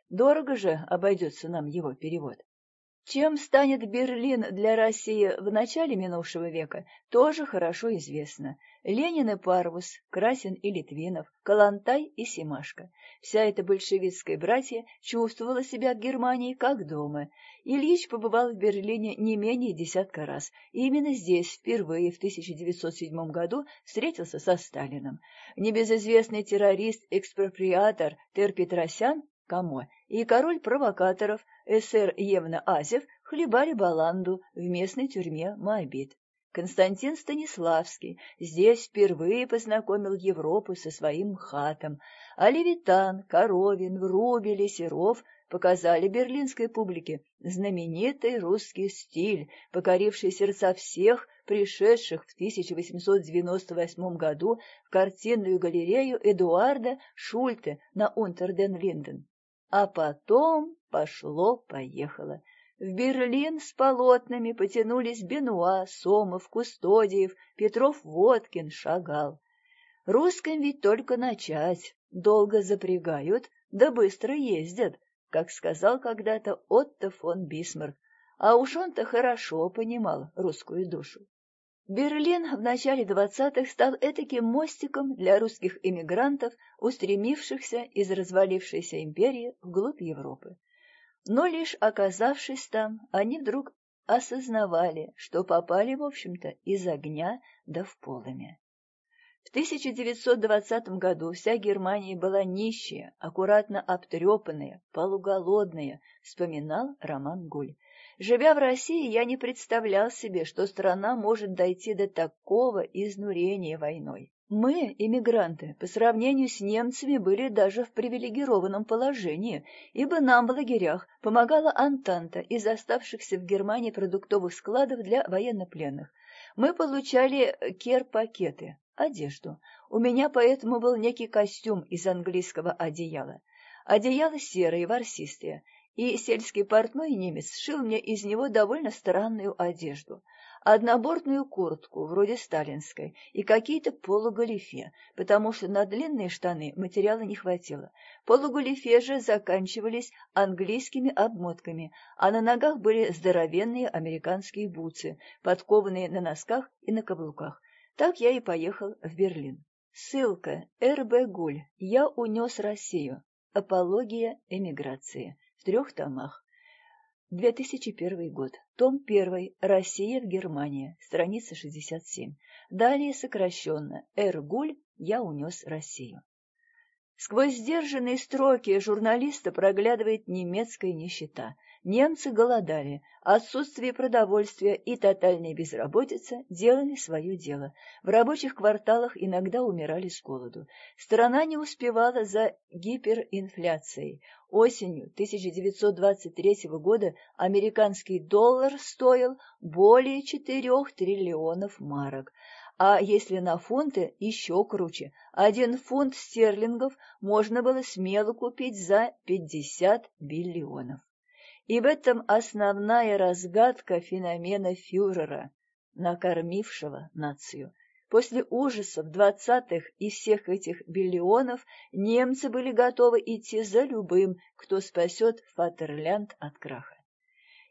Дорого же обойдется нам его перевод. Чем станет Берлин для России в начале минувшего века, тоже хорошо известно. Ленин и Парвус, Красин и Литвинов, Калантай и Симашко. Вся эта большевистская братья чувствовала себя в Германии как дома. Ильич побывал в Берлине не менее десятка раз. И именно здесь впервые в 1907 году встретился со Сталином. Небезызвестный террорист-экспроприатор Тер Петросян Камо и король провокаторов эсэр Евна Азев хлебали баланду в местной тюрьме Моабит. Константин Станиславский здесь впервые познакомил Европу со своим хатом, а Левитан, Коровин, Врубель и Серов показали берлинской публике знаменитый русский стиль, покоривший сердца всех пришедших в 1898 году в картинную галерею Эдуарда Шульте на Унтерден-Линден. А потом пошло-поехало. В Берлин с полотнами потянулись Бенуа, Сомов, Кустодиев, Петров-Водкин, Шагал. Русским ведь только начать, долго запрягают, да быстро ездят, как сказал когда-то Отто фон Бисмарк, а уж он-то хорошо понимал русскую душу. Берлин в начале двадцатых стал этаким мостиком для русских эмигрантов, устремившихся из развалившейся империи вглубь Европы. Но лишь оказавшись там, они вдруг осознавали, что попали, в общем-то, из огня да в полыми. В 1920 году вся Германия была нищая, аккуратно обтрепанная, полуголодная, вспоминал Роман Гуль. Живя в России, я не представлял себе, что страна может дойти до такого изнурения войной. Мы, иммигранты, по сравнению с немцами были даже в привилегированном положении, ибо нам в лагерях помогала Антанта из оставшихся в Германии продуктовых складов для военнопленных. Мы получали кер-пакеты, одежду. У меня поэтому был некий костюм из английского одеяла. Одеяло серое, ворсистое, и сельский портной немец сшил мне из него довольно странную одежду. Однобортную куртку, вроде сталинской, и какие-то полугалифе, потому что на длинные штаны материала не хватило. Полугалифе же заканчивались английскими обмотками, а на ногах были здоровенные американские бутсы, подкованные на носках и на каблуках. Так я и поехал в Берлин. Ссылка Р.Б. Гуль «Я унес Россию. Апология эмиграции» в трех томах. 2001 год. Том 1. Россия в Германии. Страница 67. Далее сокращенно. Р. Гуль «Я унес Россию». Сквозь сдержанные строки журналиста проглядывает немецкая нищета. Немцы голодали, отсутствие продовольствия и тотальная безработица делали свое дело. В рабочих кварталах иногда умирали с голоду. Страна не успевала за гиперинфляцией. Осенью 1923 года американский доллар стоил более 4 триллионов марок а если на фунты, еще круче. Один фунт стерлингов можно было смело купить за 50 биллионов. И в этом основная разгадка феномена фюрера, накормившего нацию. После ужасов двадцатых и всех этих биллионов немцы были готовы идти за любым, кто спасет Фатерлянд от краха.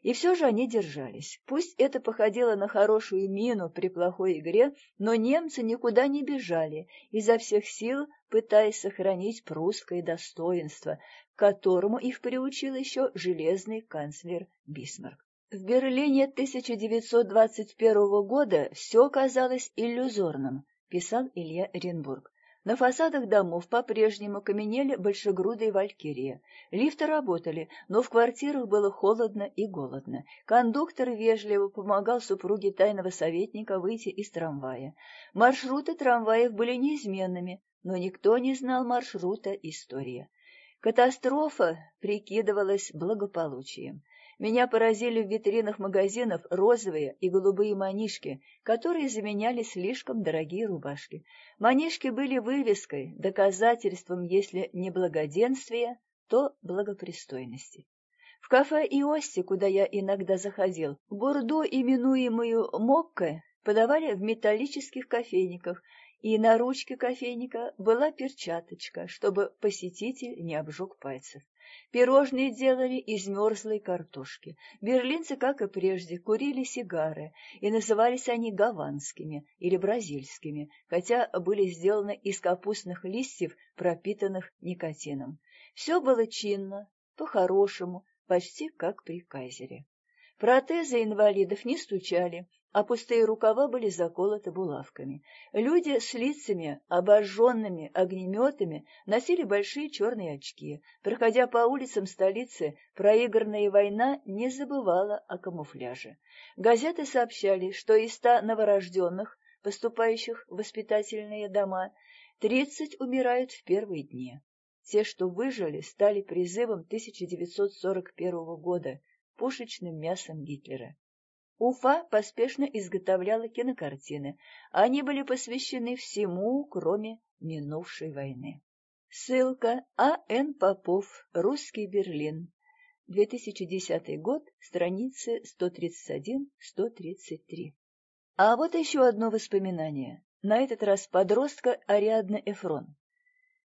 И все же они держались. Пусть это походило на хорошую мину при плохой игре, но немцы никуда не бежали, изо всех сил пытаясь сохранить прусское достоинство, которому их приучил еще железный канцлер Бисмарк. В Берлине 1921 года все казалось иллюзорным, писал Илья Оренбург. На фасадах домов по-прежнему каменели большегрудые валькирии. Лифты работали, но в квартирах было холодно и голодно. Кондуктор вежливо помогал супруге тайного советника выйти из трамвая. Маршруты трамваев были неизменными, но никто не знал маршрута истории. Катастрофа прикидывалась благополучием. Меня поразили в витринах магазинов розовые и голубые манишки, которые заменяли слишком дорогие рубашки. Манишки были вывеской, доказательством, если не благоденствия, то благопристойности. В кафе Иости, куда я иногда заходил, бурду, именуемую мокко, подавали в металлических кофейниках, и на ручке кофейника была перчаточка, чтобы посетитель не обжег пальцев. Пирожные делали из мерзлой картошки. Берлинцы, как и прежде, курили сигары, и назывались они гаванскими или бразильскими, хотя были сделаны из капустных листьев, пропитанных никотином. Все было чинно, по-хорошему, почти как при кайзере. Протезы инвалидов не стучали, а пустые рукава были заколоты булавками. Люди с лицами, обожженными огнеметами, носили большие черные очки. Проходя по улицам столицы, проигранная война не забывала о камуфляже. Газеты сообщали, что из ста новорожденных, поступающих в воспитательные дома, тридцать умирают в первые дни. Те, что выжили, стали призывом 1941 года, пушечным мясом Гитлера. Уфа поспешно изготовляла кинокартины. Они были посвящены всему, кроме минувшей войны. Ссылка А. Н. Попов. Русский Берлин. 2010 год. Страницы 131-133. А вот еще одно воспоминание. На этот раз подростка Ариадна Эфрон.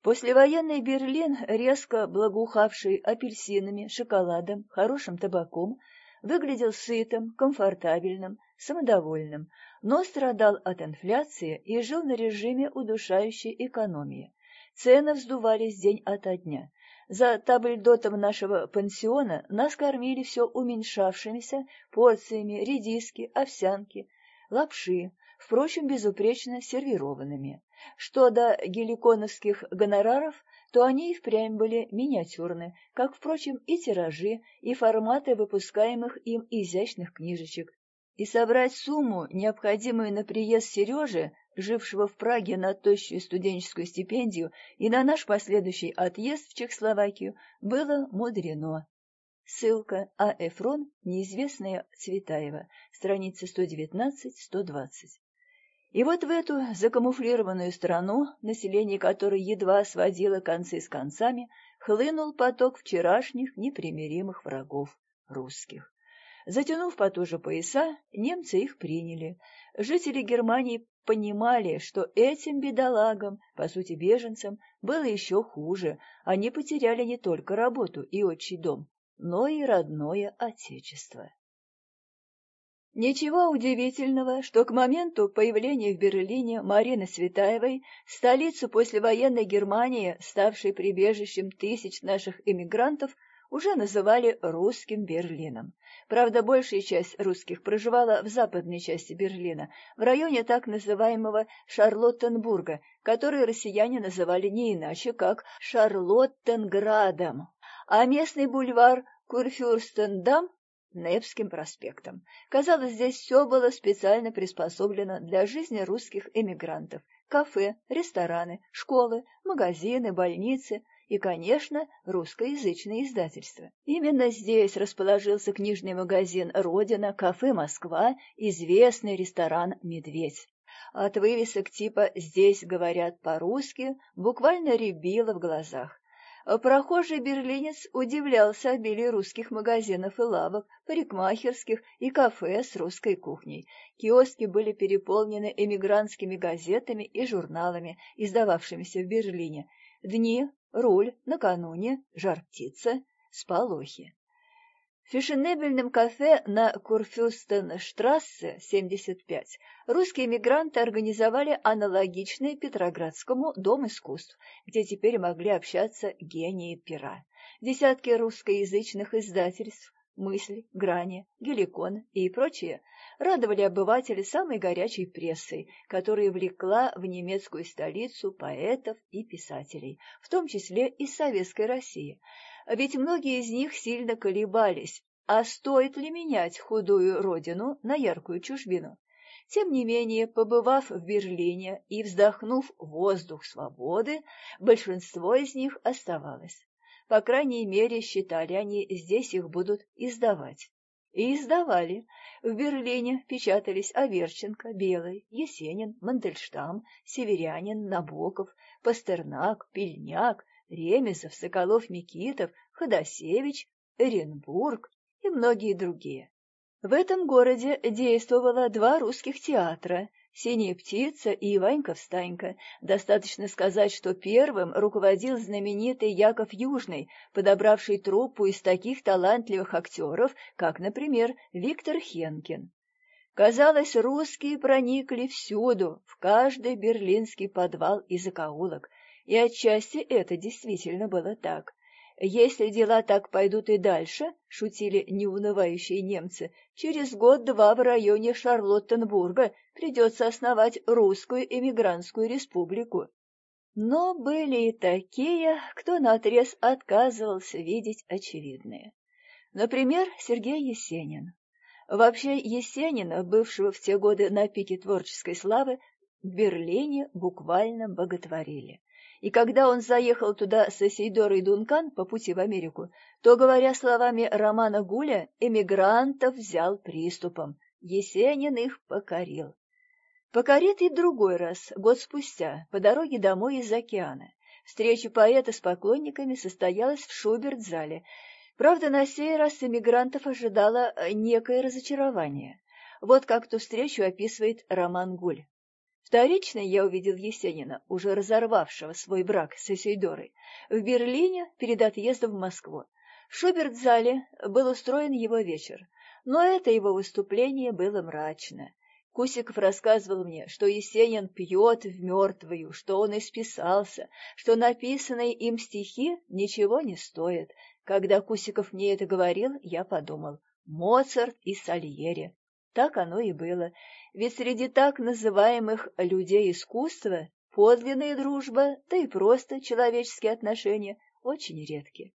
Послевоенный Берлин, резко благоухавший апельсинами, шоколадом, хорошим табаком, выглядел сытым, комфортабельным, самодовольным, но страдал от инфляции и жил на режиме удушающей экономии. Цены вздувались день ото дня. За табльдотом нашего пансиона нас кормили все уменьшавшимися порциями редиски, овсянки, лапши, впрочем, безупречно сервированными. Что до геликоновских гонораров, то они и впрямь были миниатюрны, как, впрочем, и тиражи, и форматы выпускаемых им изящных книжечек. И собрать сумму, необходимую на приезд Сережи, жившего в Праге на тощую студенческую стипендию, и на наш последующий отъезд в Чехословакию, было мудрено. Ссылка А. Эфрон, неизвестная Цветаева, страница 119-120. И вот в эту закамуфлированную страну, население которой едва сводило концы с концами, хлынул поток вчерашних непримиримых врагов русских. Затянув потуже пояса, немцы их приняли. Жители Германии понимали, что этим бедолагам, по сути беженцам, было еще хуже. Они потеряли не только работу и отчий дом, но и родное отечество. Ничего удивительного, что к моменту появления в Берлине Марины Светаевой столицу послевоенной Германии, ставшей прибежищем тысяч наших эмигрантов, уже называли русским Берлином. Правда, большая часть русских проживала в западной части Берлина, в районе так называемого Шарлоттенбурга, который россияне называли не иначе, как Шарлоттенградом, а местный бульвар Курфюрстендам Невским проспектом. Казалось, здесь все было специально приспособлено для жизни русских эмигрантов. Кафе, рестораны, школы, магазины, больницы и, конечно, русскоязычное издательство. Именно здесь расположился книжный магазин «Родина», кафе «Москва», известный ресторан «Медведь». От вывесок типа «Здесь говорят по-русски» буквально рябило в глазах. Прохожий берлинец удивлялся обилию русских магазинов и лавок, парикмахерских и кафе с русской кухней. Киоски были переполнены эмигрантскими газетами и журналами, издававшимися в Берлине. Дни, руль, накануне, жар птица, сполохи. Фешенебельном кафе на Курфюстенштрассе, 75, русские мигранты организовали аналогичный Петроградскому Дом искусств, где теперь могли общаться гении пера. Десятки русскоязычных издательств «Мысль», «Грани», «Геликон» и прочие радовали обывателей самой горячей прессой, которая влекла в немецкую столицу поэтов и писателей, в том числе и Советской России, ведь многие из них сильно колебались, а стоит ли менять худую родину на яркую чужбину. Тем не менее, побывав в Берлине и вздохнув воздух свободы, большинство из них оставалось. По крайней мере, считали они, здесь их будут издавать. И издавали. В Берлине печатались Аверченко, Белый, Есенин, Мандельштам, Северянин, Набоков, Пастернак, Пельняк, Ремезов, Соколов-Микитов, Ходосевич, Эренбург и многие другие. В этом городе действовало два русских театра «Синяя птица» и «Ванька-встанька». Достаточно сказать, что первым руководил знаменитый Яков Южный, подобравший труппу из таких талантливых актеров, как, например, Виктор Хенкин. Казалось, русские проникли всюду, в каждый берлинский подвал и закоулок, и отчасти это действительно было так. Если дела так пойдут и дальше, шутили неунывающие немцы, через год-два в районе Шарлоттенбурга придется основать русскую эмигрантскую республику. Но были и такие, кто наотрез отказывался видеть очевидное. Например, Сергей Есенин. Вообще Есенина, бывшего в те годы на пике творческой славы, в Берлине буквально боготворили. И когда он заехал туда с Эсейдорой Дункан по пути в Америку, то, говоря словами Романа Гуля, эмигрантов взял приступом. Есенин их покорил. Покорит и другой раз, год спустя, по дороге домой из океана. Встреча поэта с поклонниками состоялась в Шуберт-зале. Правда, на сей раз эмигрантов ожидало некое разочарование. Вот как ту встречу описывает Роман Гуль. Вторично я увидел Есенина, уже разорвавшего свой брак с Исейдорой, в Берлине перед отъездом в Москву. В Шуберт-зале был устроен его вечер, но это его выступление было мрачно. Кусиков рассказывал мне, что Есенин пьет в мертвую, что он исписался, что написанные им стихи ничего не стоят. Когда Кусиков мне это говорил, я подумал, Моцарт и Сальери. Так оно и было. Ведь среди так называемых «людей искусства» подлинная дружба, да и просто человеческие отношения очень редки.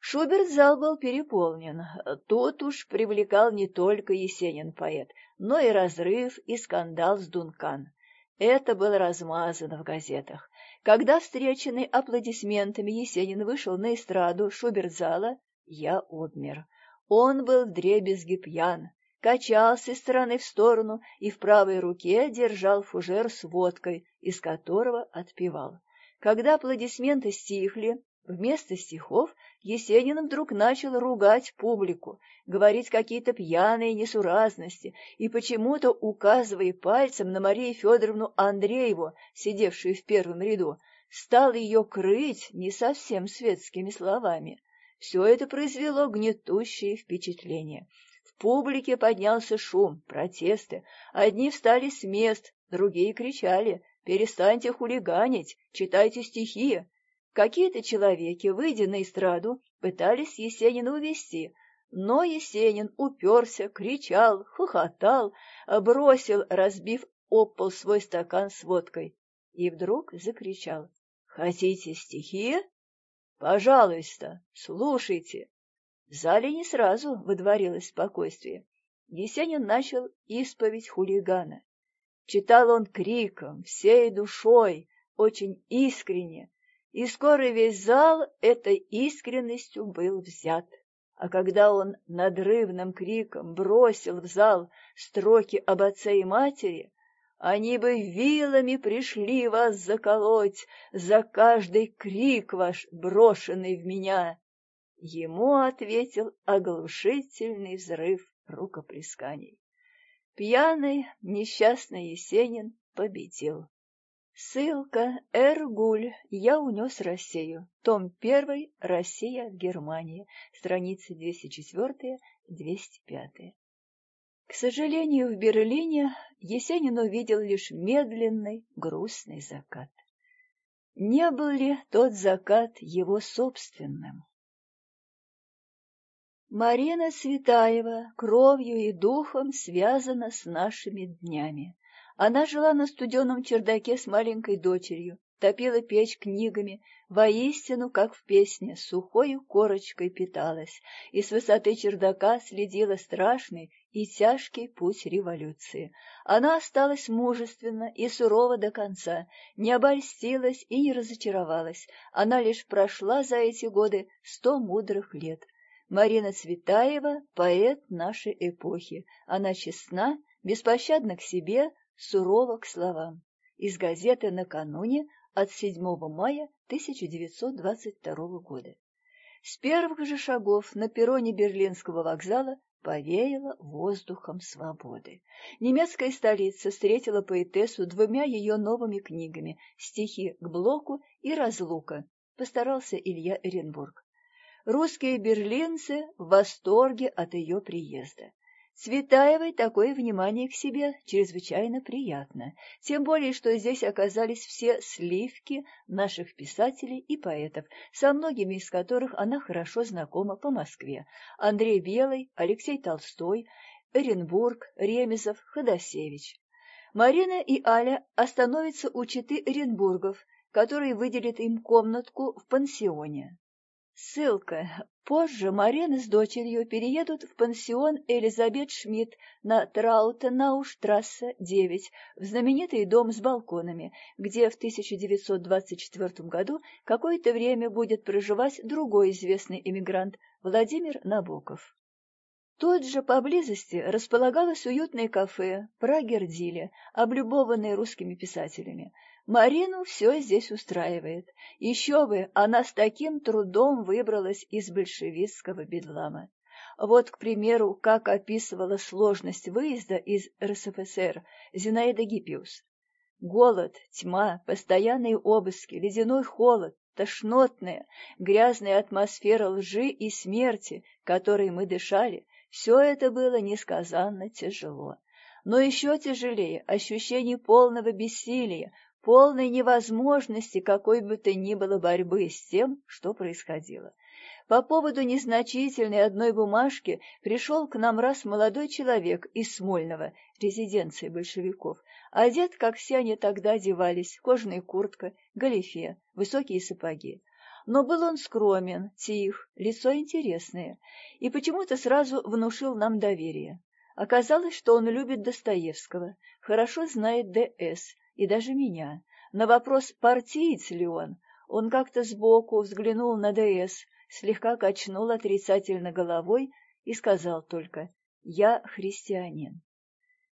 Шуберт-зал был переполнен. Тут уж привлекал не только Есенин поэт, но и разрыв и скандал с Дункан. Это было размазано в газетах. Когда, встреченный аплодисментами, Есенин вышел на эстраду Шуберт-зала, я обмер. Он был вдребезги пьян качался из стороны в сторону и в правой руке держал фужер с водкой, из которого отпивал. Когда аплодисменты стихли, вместо стихов Есенин вдруг начал ругать публику, говорить какие-то пьяные несуразности и почему-то, указывая пальцем на Марию Федоровну Андрееву, сидевшую в первом ряду, стал ее крыть не совсем светскими словами. Все это произвело гнетущее впечатление. В публике поднялся шум, протесты. Одни встали с мест, другие кричали «Перестаньте хулиганить, читайте стихи». Какие-то человеки, выйдя на эстраду, пытались Есенина увести, но Есенин уперся, кричал, хохотал, бросил, разбив об пол свой стакан с водкой, и вдруг закричал «Хотите стихи? Пожалуйста, слушайте!» В зале не сразу выдворилось спокойствие. Есенин начал исповедь хулигана. Читал он криком, всей душой, очень искренне, и скоро весь зал этой искренностью был взят. А когда он надрывным криком бросил в зал строки об отце и матери, они бы вилами пришли вас заколоть за каждый крик ваш, брошенный в меня. Ему ответил оглушительный взрыв рукоплесканий. Пьяный, несчастный Есенин победил. Ссылка Эргуль «Я унес Россию». Том 1. Россия, Германия. Страницы 204-205. К сожалению, в Берлине Есенин увидел лишь медленный, грустный закат. Не был ли тот закат его собственным? Марина Светаева кровью и духом связана с нашими днями. Она жила на студеном чердаке с маленькой дочерью, топила печь книгами, воистину, как в песне, сухой корочкой питалась, и с высоты чердака следила страшный и тяжкий путь революции. Она осталась мужественна и сурова до конца, не обольстилась и не разочаровалась. Она лишь прошла за эти годы сто мудрых лет. Марина Цветаева — поэт нашей эпохи. Она честна, беспощадна к себе, сурова к словам. Из газеты «Накануне» от 7 мая 1922 года. С первых же шагов на перроне Берлинского вокзала повеяло воздухом свободы. Немецкая столица встретила поэтессу двумя ее новыми книгами «Стихи к блоку» и «Разлука», постарался Илья Эренбург. Русские берлинцы в восторге от ее приезда. Цветаевой такое внимание к себе чрезвычайно приятно, тем более, что здесь оказались все сливки наших писателей и поэтов, со многими из которых она хорошо знакома по Москве. Андрей Белый, Алексей Толстой, Эренбург, Ремезов, Ходосевич. Марина и Аля остановятся у читы Эренбургов, которые выделят им комнатку в пансионе. Ссылка. Позже Марина с дочерью переедут в пансион Элизабет Шмидт на Траутенауштрассе, 9, в знаменитый дом с балконами, где в 1924 году какое-то время будет проживать другой известный эмигрант Владимир Набоков. Тут же поблизости располагалось уютное кафе «Прагердиле», облюбованное русскими писателями. Марину все здесь устраивает. Еще бы, она с таким трудом выбралась из большевистского бедлама. Вот, к примеру, как описывала сложность выезда из РСФСР Зинаида Гиппиус. Голод, тьма, постоянные обыски, ледяной холод, тошнотная, грязная атмосфера лжи и смерти, которой мы дышали, все это было несказанно тяжело. Но еще тяжелее ощущение полного бессилия, полной невозможности какой бы то ни было борьбы с тем, что происходило. По поводу незначительной одной бумажки пришел к нам раз молодой человек из Смольного, резиденции большевиков, одет, как все они тогда одевались, кожаная куртка, галифе, высокие сапоги. Но был он скромен, тих, лицо интересное, и почему-то сразу внушил нам доверие. Оказалось, что он любит Достоевского, хорошо знает Д.С., и даже меня. На вопрос, партиец ли он, он как-то сбоку взглянул на ДС, слегка качнул отрицательно головой и сказал только «Я христианин».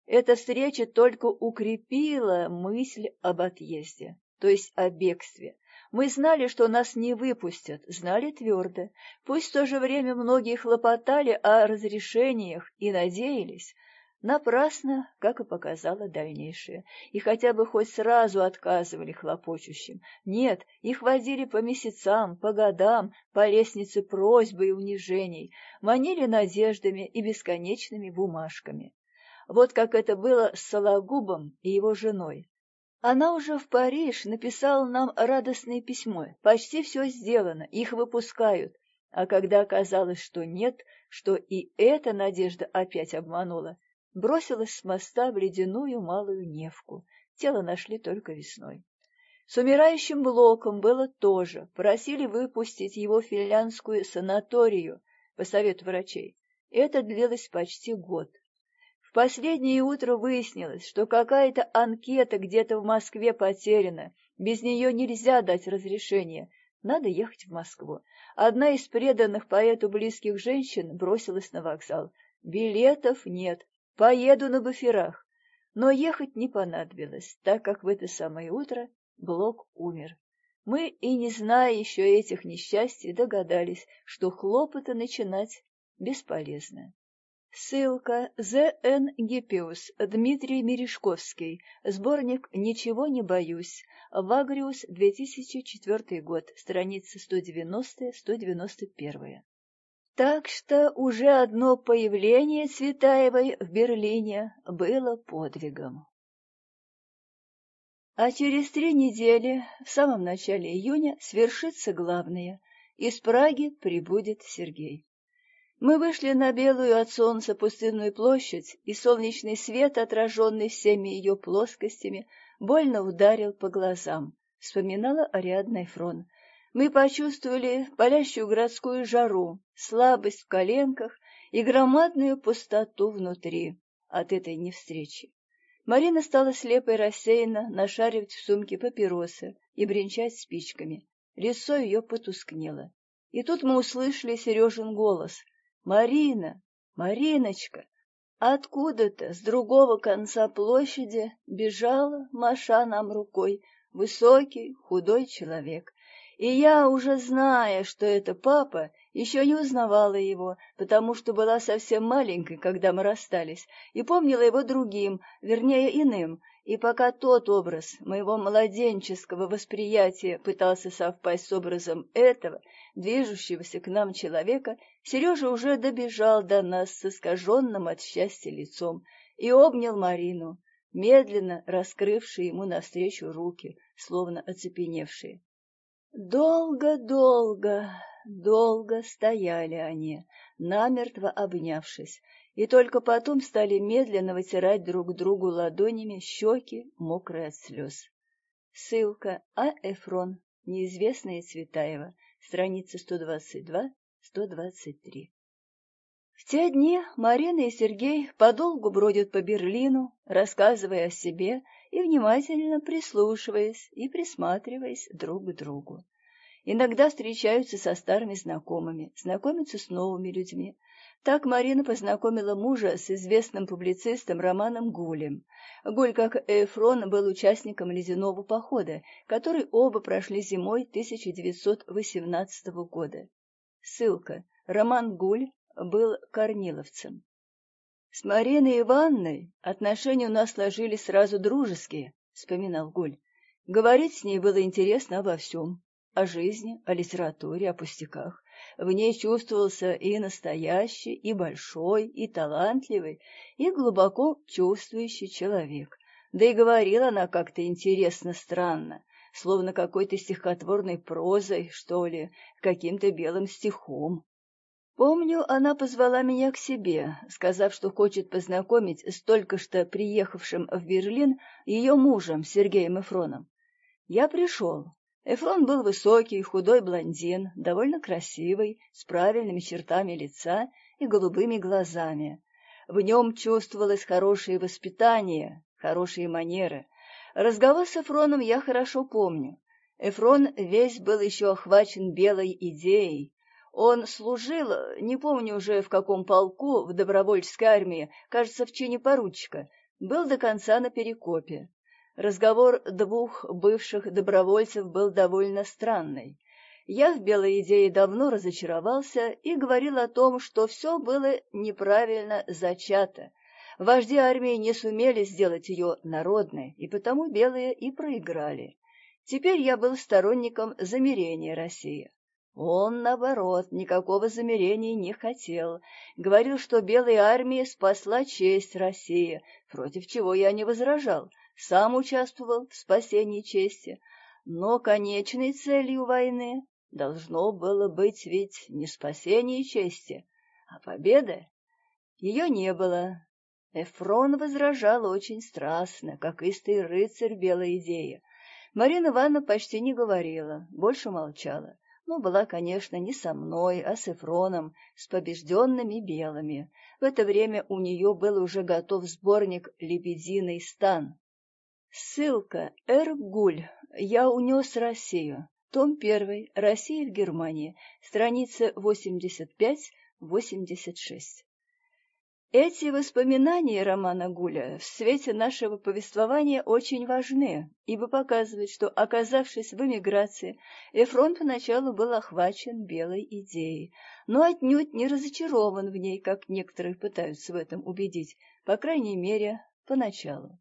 Эта встреча только укрепила мысль об отъезде, то есть о бегстве. Мы знали, что нас не выпустят, знали твердо. Пусть в то же время многие хлопотали о разрешениях и надеялись, Напрасно, как и показало дальнейшее, и хотя бы хоть сразу отказывали хлопочущим. Нет, их водили по месяцам, по годам, по лестнице просьбы и унижений, манили надеждами и бесконечными бумажками. Вот как это было с Сологубом и его женой. Она уже в Париж написала нам радостное письмо. Почти все сделано, их выпускают. А когда оказалось, что нет, что и эта надежда опять обманула, бросилась с моста в ледяную малую Невку. Тело нашли только весной. С умирающим Блоком было тоже. Просили выпустить его в финляндскую санаторию по совету врачей. Это длилось почти год. В последнее утро выяснилось, что какая-то анкета где-то в Москве потеряна. Без нее нельзя дать разрешение. Надо ехать в Москву. Одна из преданных поэту близких женщин бросилась на вокзал. Билетов нет, Поеду на буферах. Но ехать не понадобилось, так как в это самое утро Блок умер. Мы, и не зная еще этих несчастий, догадались, что хлопоты начинать бесполезно. Ссылка З.Н. Гиппиус, Дмитрий Мережковский, сборник «Ничего не боюсь», Вагриус, 2004 год, страницы 190-191. Так что уже одно появление Цветаевой в Берлине было подвигом. А через три недели, в самом начале июня, свершится главное. Из Праги прибудет Сергей. Мы вышли на белую от солнца пустынную площадь, и солнечный свет, отраженный всеми ее плоскостями, больно ударил по глазам, вспоминала Ариадна Фрон. Мы почувствовали палящую городскую жару, слабость в коленках и громадную пустоту внутри от этой невстречи. Марина стала слепо и рассеянно нашаривать в сумке папиросы и бренчать спичками. Лицо ее потускнело. И тут мы услышали Сережин голос, Марина, Мариночка, откуда-то с другого конца площади бежала, маша нам рукой, высокий, худой человек. И я, уже зная, что это папа, еще не узнавала его, потому что была совсем маленькой, когда мы расстались, и помнила его другим, вернее, иным, и пока тот образ моего младенческого восприятия пытался совпасть с образом этого, движущегося к нам человека, Сережа уже добежал до нас с искаженным от счастья лицом и обнял Марину, медленно раскрывшие ему навстречу руки, словно оцепеневшие. Долго-долго, долго стояли они, намертво обнявшись, и только потом стали медленно вытирать друг другу ладонями щеки, мокрые от слез. Ссылка А. Эфрон, неизвестная Цветаева, страница 122-123. В те дни Марина и Сергей подолгу бродят по Берлину, рассказывая о себе и внимательно прислушиваясь и присматриваясь друг к другу. Иногда встречаются со старыми знакомыми, знакомятся с новыми людьми, так Марина познакомила мужа с известным публицистом Романом Гулем. Гуль, как Эфрон, был участником ледяного похода, который оба прошли зимой 1918 года. Ссылка. Роман Гуль был корниловцем. «С Мариной Ивановной отношения у нас сложились сразу дружеские», — вспоминал Гуль. «Говорить с ней было интересно обо всем. О жизни, о литературе, о пустяках. В ней чувствовался и настоящий, и большой, и талантливый, и глубоко чувствующий человек. Да и говорила она как-то интересно странно, словно какой-то стихотворной прозой, что ли, каким-то белым стихом. Помню, она позвала меня к себе, сказав, что хочет познакомить с только что приехавшим в Берлин ее мужем Сергеем Эфроном. Я пришел, Эфрон был высокий, худой блондин, довольно красивый, с правильными чертами лица и голубыми глазами. В нем чувствовалось хорошее воспитание, хорошие манеры. Разговор с Эфроном я хорошо помню. Эфрон весь был еще охвачен белой идеей. Он служил, не помню уже в каком полку, в добровольческой армии, кажется, в чине поручика, был до конца на Перекопе. Разговор двух бывших добровольцев был довольно странный. Я в белой идее давно разочаровался и говорил о том, что все было неправильно зачато. Вожди армии не сумели сделать ее народной, и потому белые и проиграли. Теперь я был сторонником замирения России. Он, наоборот, никакого замирения не хотел. Говорил, что белая армия спасла честь России, против чего я не возражал сам участвовал в спасении чести, но конечной целью войны должно было быть ведь не спасение чести, а победа. Ее не было. Эфрон возражал очень страстно, как истый рыцарь белой идеи. Марина Ивановна почти не говорила, больше молчала, но была, конечно, не со мной, а с Эфроном, с побежденными белыми. В это время у нее был уже готов сборник «Лебединый стан», Ссылка Эргуль. Я унес Россию. Том 1. Россия в Германии. Страница 85-86. Эти воспоминания романа Гуля в свете нашего повествования очень важны, ибо показывают, что, оказавшись в эмиграции, Эфрон поначалу был охвачен белой идеей, но отнюдь не разочарован в ней, как некоторые пытаются в этом убедить, по крайней мере, поначалу.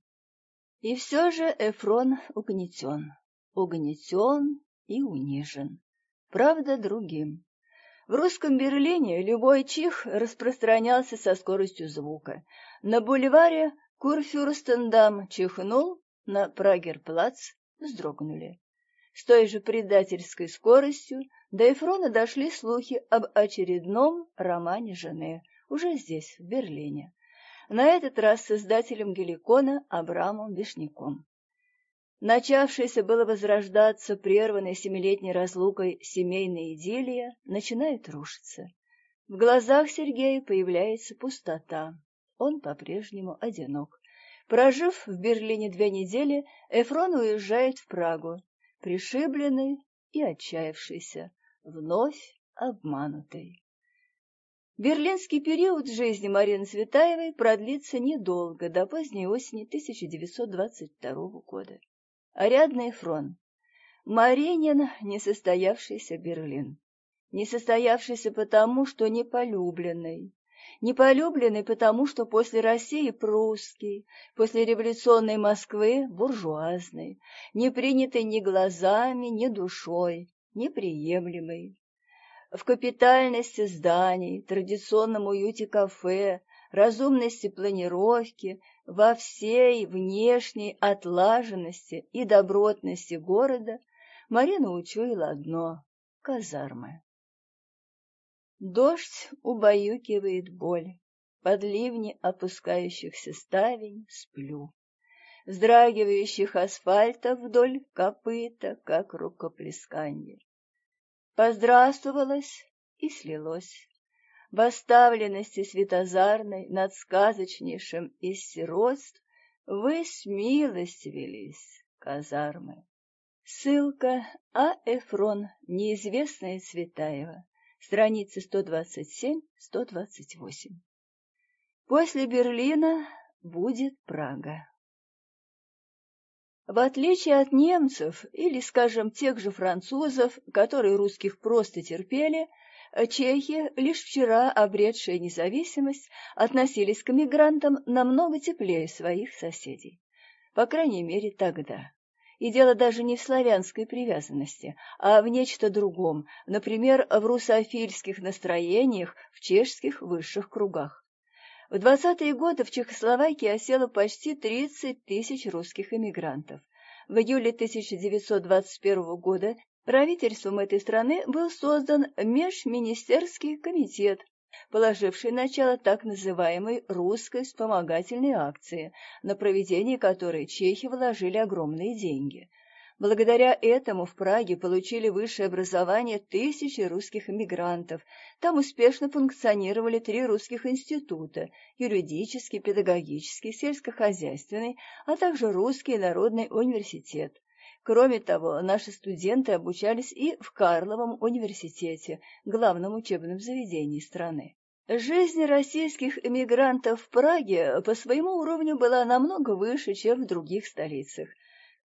И все же Эфрон угнетен, угнетен и унижен, правда, другим. В русском Берлине любой чих распространялся со скоростью звука. На бульваре Курфюрстендам чихнул, на Прагерплац вздрогнули. С той же предательской скоростью до Эфрона дошли слухи об очередном романе жены, уже здесь, в Берлине. На этот раз создателем Геликона Абрамом Вишняком. Начавшаяся было возрождаться прерванной семилетней разлукой семейная идиллия начинает рушиться. В глазах Сергея появляется пустота. Он по-прежнему одинок. Прожив в Берлине две недели, Эфрон уезжает в Прагу, пришибленный и отчаявшийся, вновь обманутый. Берлинский период жизни Марины Цветаевой продлится недолго, до поздней осени 1922 года. Ариадный фронт. Маринин — несостоявшийся Берлин. Несостоявшийся потому, что неполюбленный. Неполюбленный потому, что после России прусский, после революционной Москвы буржуазный, не принятый ни глазами, ни душой, неприемлемый. В капитальности зданий, традиционном уюте кафе, разумности планировки, во всей внешней отлаженности и добротности города Марина учуяла одно — казармы. Дождь убаюкивает боль, под ливни опускающихся ставень сплю, вздрагивающих асфальта вдоль копыта, как рукоплесканье. Поздравствовалось и слилось в оставленности светозарной над сказочнейшим из сиротств вы смилостивились, казармы. Ссылка А. Эфрон, неизвестная Цветаева, страницы 127-128. После Берлина будет Прага. В отличие от немцев или, скажем, тех же французов, которые русских просто терпели, Чехи, лишь вчера обретшие независимость, относились к мигрантам намного теплее своих соседей. По крайней мере, тогда. И дело даже не в славянской привязанности, а в нечто другом, например, в русофильских настроениях в чешских высших кругах. В 20-е годы в Чехословакии осело почти 30 тысяч русских эмигрантов. В июле 1921 года Правительством этой страны был создан Межминистерский комитет, положивший начало так называемой русской вспомогательной акции, на проведение которой чехи вложили огромные деньги. Благодаря этому в Праге получили высшее образование тысячи русских эмигрантов. Там успешно функционировали три русских института – юридический, педагогический, сельскохозяйственный, а также русский народный университет. Кроме того, наши студенты обучались и в Карловом университете, главном учебном заведении страны. Жизнь российских эмигрантов в Праге по своему уровню была намного выше, чем в других столицах.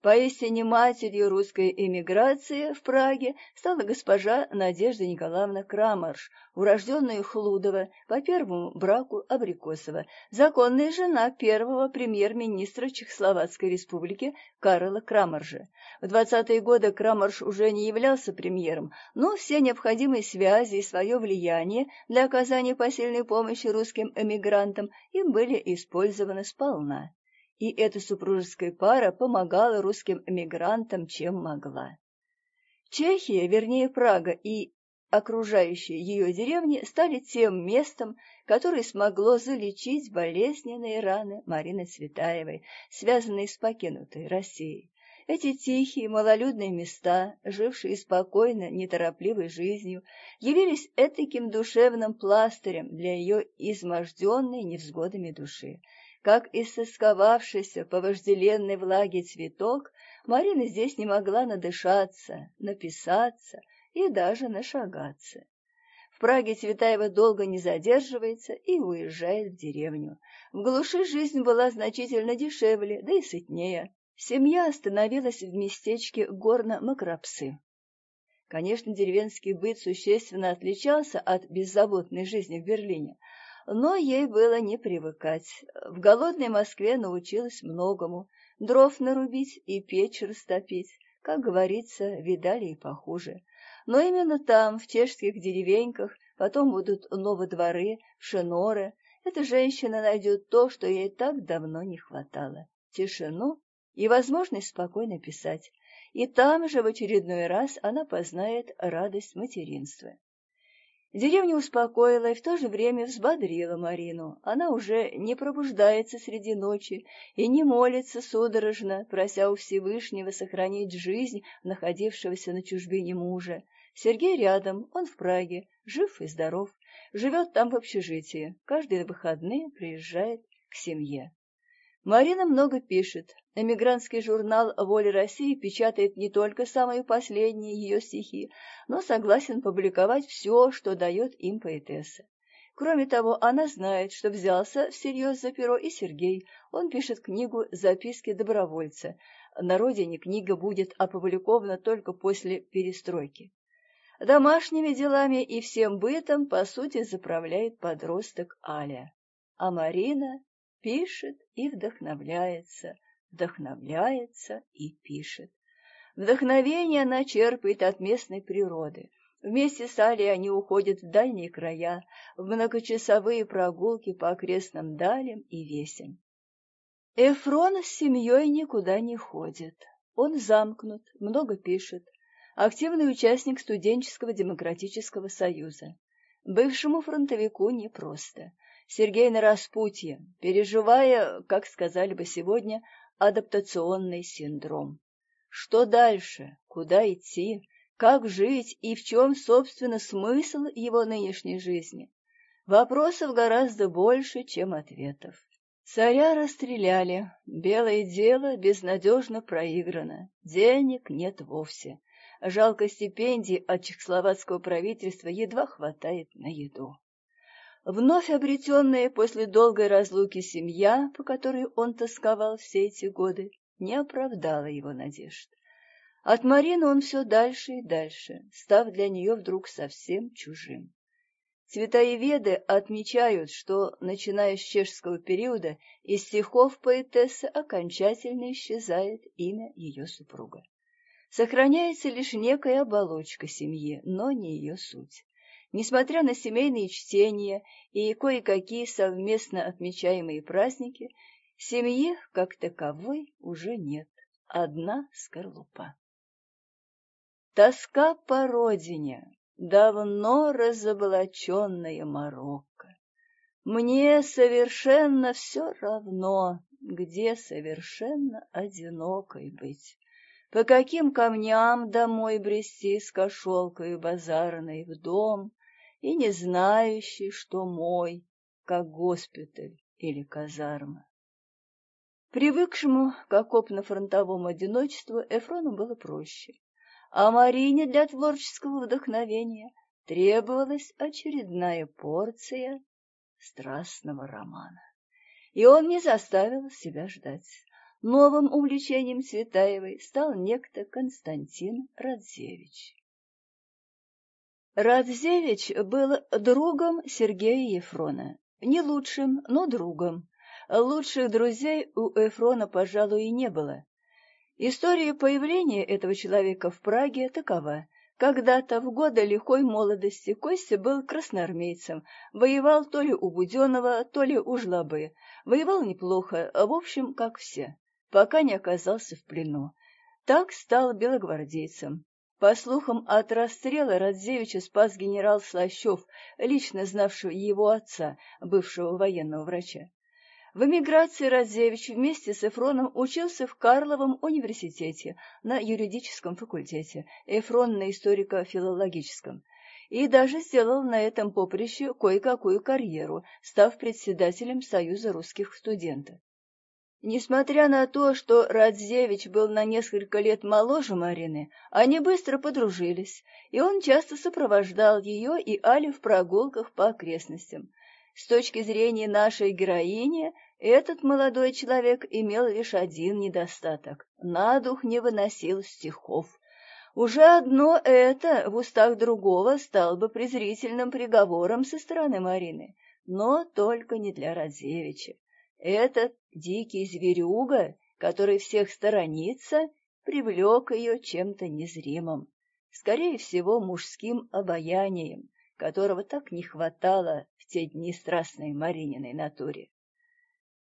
Поистине матерью русской эмиграции в Праге стала госпожа Надежда Николаевна Крамарш, урожденная Хлудова по первому браку Абрикосова, законная жена первого премьер-министра Чехословацкой республики Карла Крамаржа. В 20-е годы Крамарш уже не являлся премьером, но все необходимые связи и свое влияние для оказания посильной помощи русским эмигрантам им были использованы сполна и эта супружеская пара помогала русским эмигрантам, чем могла. Чехия, вернее Прага и окружающие ее деревни стали тем местом, которое смогло залечить болезненные раны Марины Цветаевой, связанные с покинутой Россией. Эти тихие, малолюдные места, жившие спокойно, неторопливой жизнью, явились этаким душевным пластырем для ее изможденной невзгодами души. Как истосковавшийся по вожделенной влаге цветок, Марина здесь не могла надышаться, написаться и даже нашагаться. В Праге Цветаева долго не задерживается и уезжает в деревню. В глуши жизнь была значительно дешевле, да и сытнее. Семья остановилась в местечке Горно-Макропсы. Конечно, деревенский быт существенно отличался от беззаботной жизни в Берлине, но ей было не привыкать. В голодной Москве научилась многому — дров нарубить и печь растопить. Как говорится, видали и похуже. Но именно там, в чешских деревеньках, потом будут новодворы, шиноры, эта женщина найдет то, что ей так давно не хватало — тишину и возможность спокойно писать. И там же в очередной раз она познает радость материнства. Деревня успокоила и в то же время взбодрила Марину. Она уже не пробуждается среди ночи и не молится судорожно, прося у Всевышнего сохранить жизнь находившегося на чужбине мужа. Сергей рядом, он в Праге, жив и здоров, живет там в общежитии, каждые выходные приезжает к семье. Марина много пишет. Эмигрантский журнал «Воля России» печатает не только самые последние ее стихи, но согласен публиковать все, что дает им поэтесса. Кроме того, она знает, что взялся всерьез за перо и Сергей. Он пишет книгу «Записки добровольца». На родине книга будет опубликована только после перестройки. Домашними делами и всем бытом, по сути, заправляет подросток Аля. А Марина пишет и вдохновляется, вдохновляется и пишет. Вдохновение она черпает от местной природы. Вместе с Алей они уходят в дальние края, в многочасовые прогулки по окрестным далям и весям. Эфрон с семьей никуда не ходит. Он замкнут, много пишет. Активный участник студенческого демократического союза. Бывшему фронтовику непросто. Сергей на распутье, переживая, как сказали бы сегодня, адаптационный синдром. Что дальше? Куда идти? Как жить и в чем, собственно, смысл его нынешней жизни? Вопросов гораздо больше, чем ответов. Царя расстреляли, белое дело безнадежно проиграно, денег нет вовсе. Жалко стипендий от чехословацкого правительства едва хватает на еду. Вновь обретенная после долгой разлуки семья, по которой он тосковал все эти годы, не оправдала его надежд. От Марины он все дальше и дальше, став для нее вдруг совсем чужим. Цветаеведы отмечают, что, начиная с чешского периода, из стихов поэтессы окончательно исчезает имя ее супруга. Сохраняется лишь некая оболочка семьи, но не ее суть. Несмотря на семейные чтения и кое-какие совместно отмечаемые праздники, семьи, как таковой, уже нет. Одна скорлупа. Тоска по родине, давно разоблаченная Марокко. Мне совершенно все равно, где совершенно одинокой быть. По каким камням домой брести с кошелкой базарной в дом, и не знающий, что мой, как госпиталь или казарма. Привыкшему к окопно-фронтовому одиночеству Эфрону было проще, а Марине для творческого вдохновения требовалась очередная порция страстного романа. И он не заставил себя ждать. Новым увлечением Цветаевой стал некто Константин Радзевич. Радзевич был другом Сергея Ефрона. Не лучшим, но другом. Лучших друзей у Эфрона, пожалуй, и не было. История появления этого человека в Праге такова. Когда-то, в годы лихой молодости, Костя был красноармейцем, воевал то ли у Буденова, то ли у Жлобы. Воевал неплохо, в общем, как все, пока не оказался в плену. Так стал белогвардейцем. По слухам, от расстрела Радзевича спас генерал Слащев, лично знавший его отца, бывшего военного врача. В эмиграции Радзевич вместе с Эфроном учился в Карловом университете на юридическом факультете, Эфрон на историко-филологическом, и даже сделал на этом поприще кое-какую карьеру, став председателем Союза русских студентов. Несмотря на то, что Радзевич был на несколько лет моложе Марины, они быстро подружились, и он часто сопровождал ее и Али в прогулках по окрестностям. С точки зрения нашей героини, этот молодой человек имел лишь один недостаток — на дух не выносил стихов. Уже одно это в устах другого стало бы презрительным приговором со стороны Марины, но только не для Радзевича. Этот дикий зверюга, который всех сторонится, привлек ее чем-то незримым, скорее всего, мужским обаянием, которого так не хватало в те дни страстной Марининой натуре.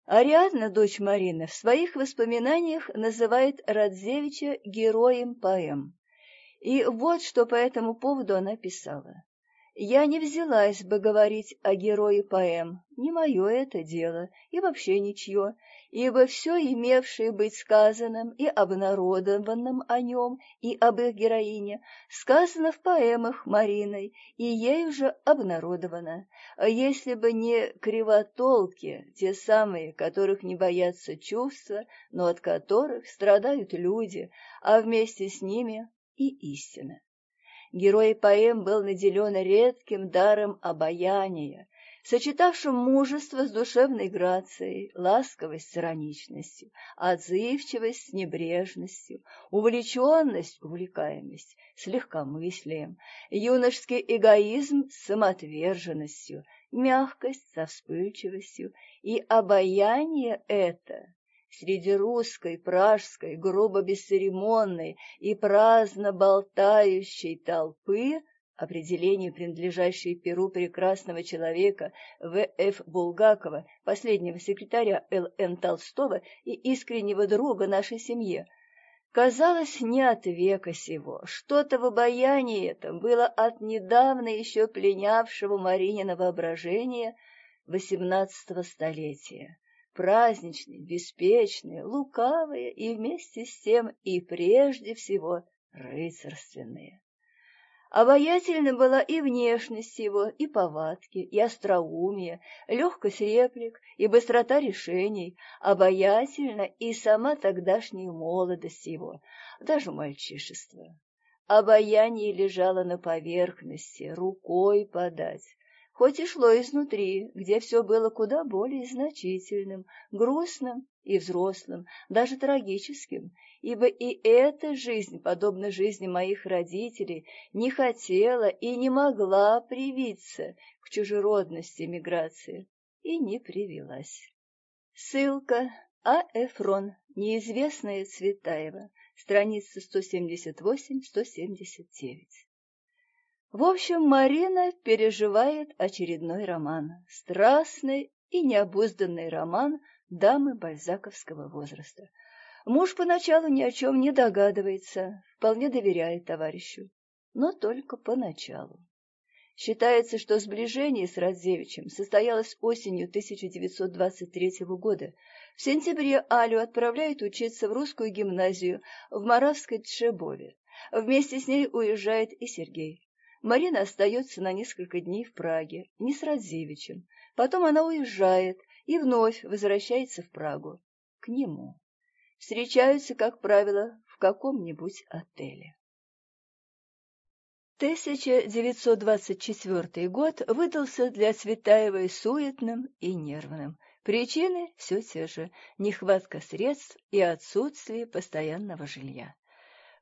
Ариадна, дочь Марины, в своих воспоминаниях называет Радзевича героем поэм. И вот что по этому поводу она писала я не взялась бы говорить о герое поэм, не мое это дело и вообще ничье, ибо все имевшее быть сказанным и обнародованным о нем и об их героине сказано в поэмах Мариной и ей уже обнародовано. А если бы не кривотолки, те самые, которых не боятся чувства, но от которых страдают люди, а вместе с ними и истина. Герой поэм был наделен редким даром обаяния, сочетавшим мужество с душевной грацией, ласковость с ироничностью, отзывчивость с небрежностью, увлеченность, увлекаемость с легкомыслием, юношеский эгоизм с самоотверженностью, мягкость со вспыльчивостью, и обаяние это среди русской, пражской, грубо бесцеремонной и праздно болтающей толпы определение, принадлежащее Перу прекрасного человека В.Ф. Булгакова, последнего секретаря Л.Н. Толстого и искреннего друга нашей семье, казалось не от века сего. Что-то в обаянии этом было от недавно еще пленявшего Маринина воображения XVIII столетия праздничные, беспечные, лукавые и вместе с тем и прежде всего рыцарственные. Обаятельна была и внешность его, и повадки, и остроумие, легкость реплик и быстрота решений, обаятельна и сама тогдашняя молодость его, даже мальчишество. Обаяние лежало на поверхности, рукой подать, хоть и шло изнутри, где все было куда более значительным, грустным и взрослым, даже трагическим, ибо и эта жизнь, подобно жизни моих родителей, не хотела и не могла привиться к чужеродности миграции, и не привелась. Ссылка А. Эфрон, неизвестная Цветаева, страница 178-179. В общем, Марина переживает очередной роман, страстный и необузданный роман дамы бальзаковского возраста. Муж поначалу ни о чем не догадывается, вполне доверяет товарищу, но только поначалу. Считается, что сближение с Радзевичем состоялось осенью 1923 года. В сентябре Алю отправляют учиться в русскую гимназию в Моравской Тшебове. Вместе с ней уезжает и Сергей. Марина остается на несколько дней в Праге, не с Радзевичем. Потом она уезжает и вновь возвращается в Прагу, к нему. Встречаются, как правило, в каком-нибудь отеле. 1924 год выдался для Цветаевой суетным и нервным. Причины все те же – нехватка средств и отсутствие постоянного жилья.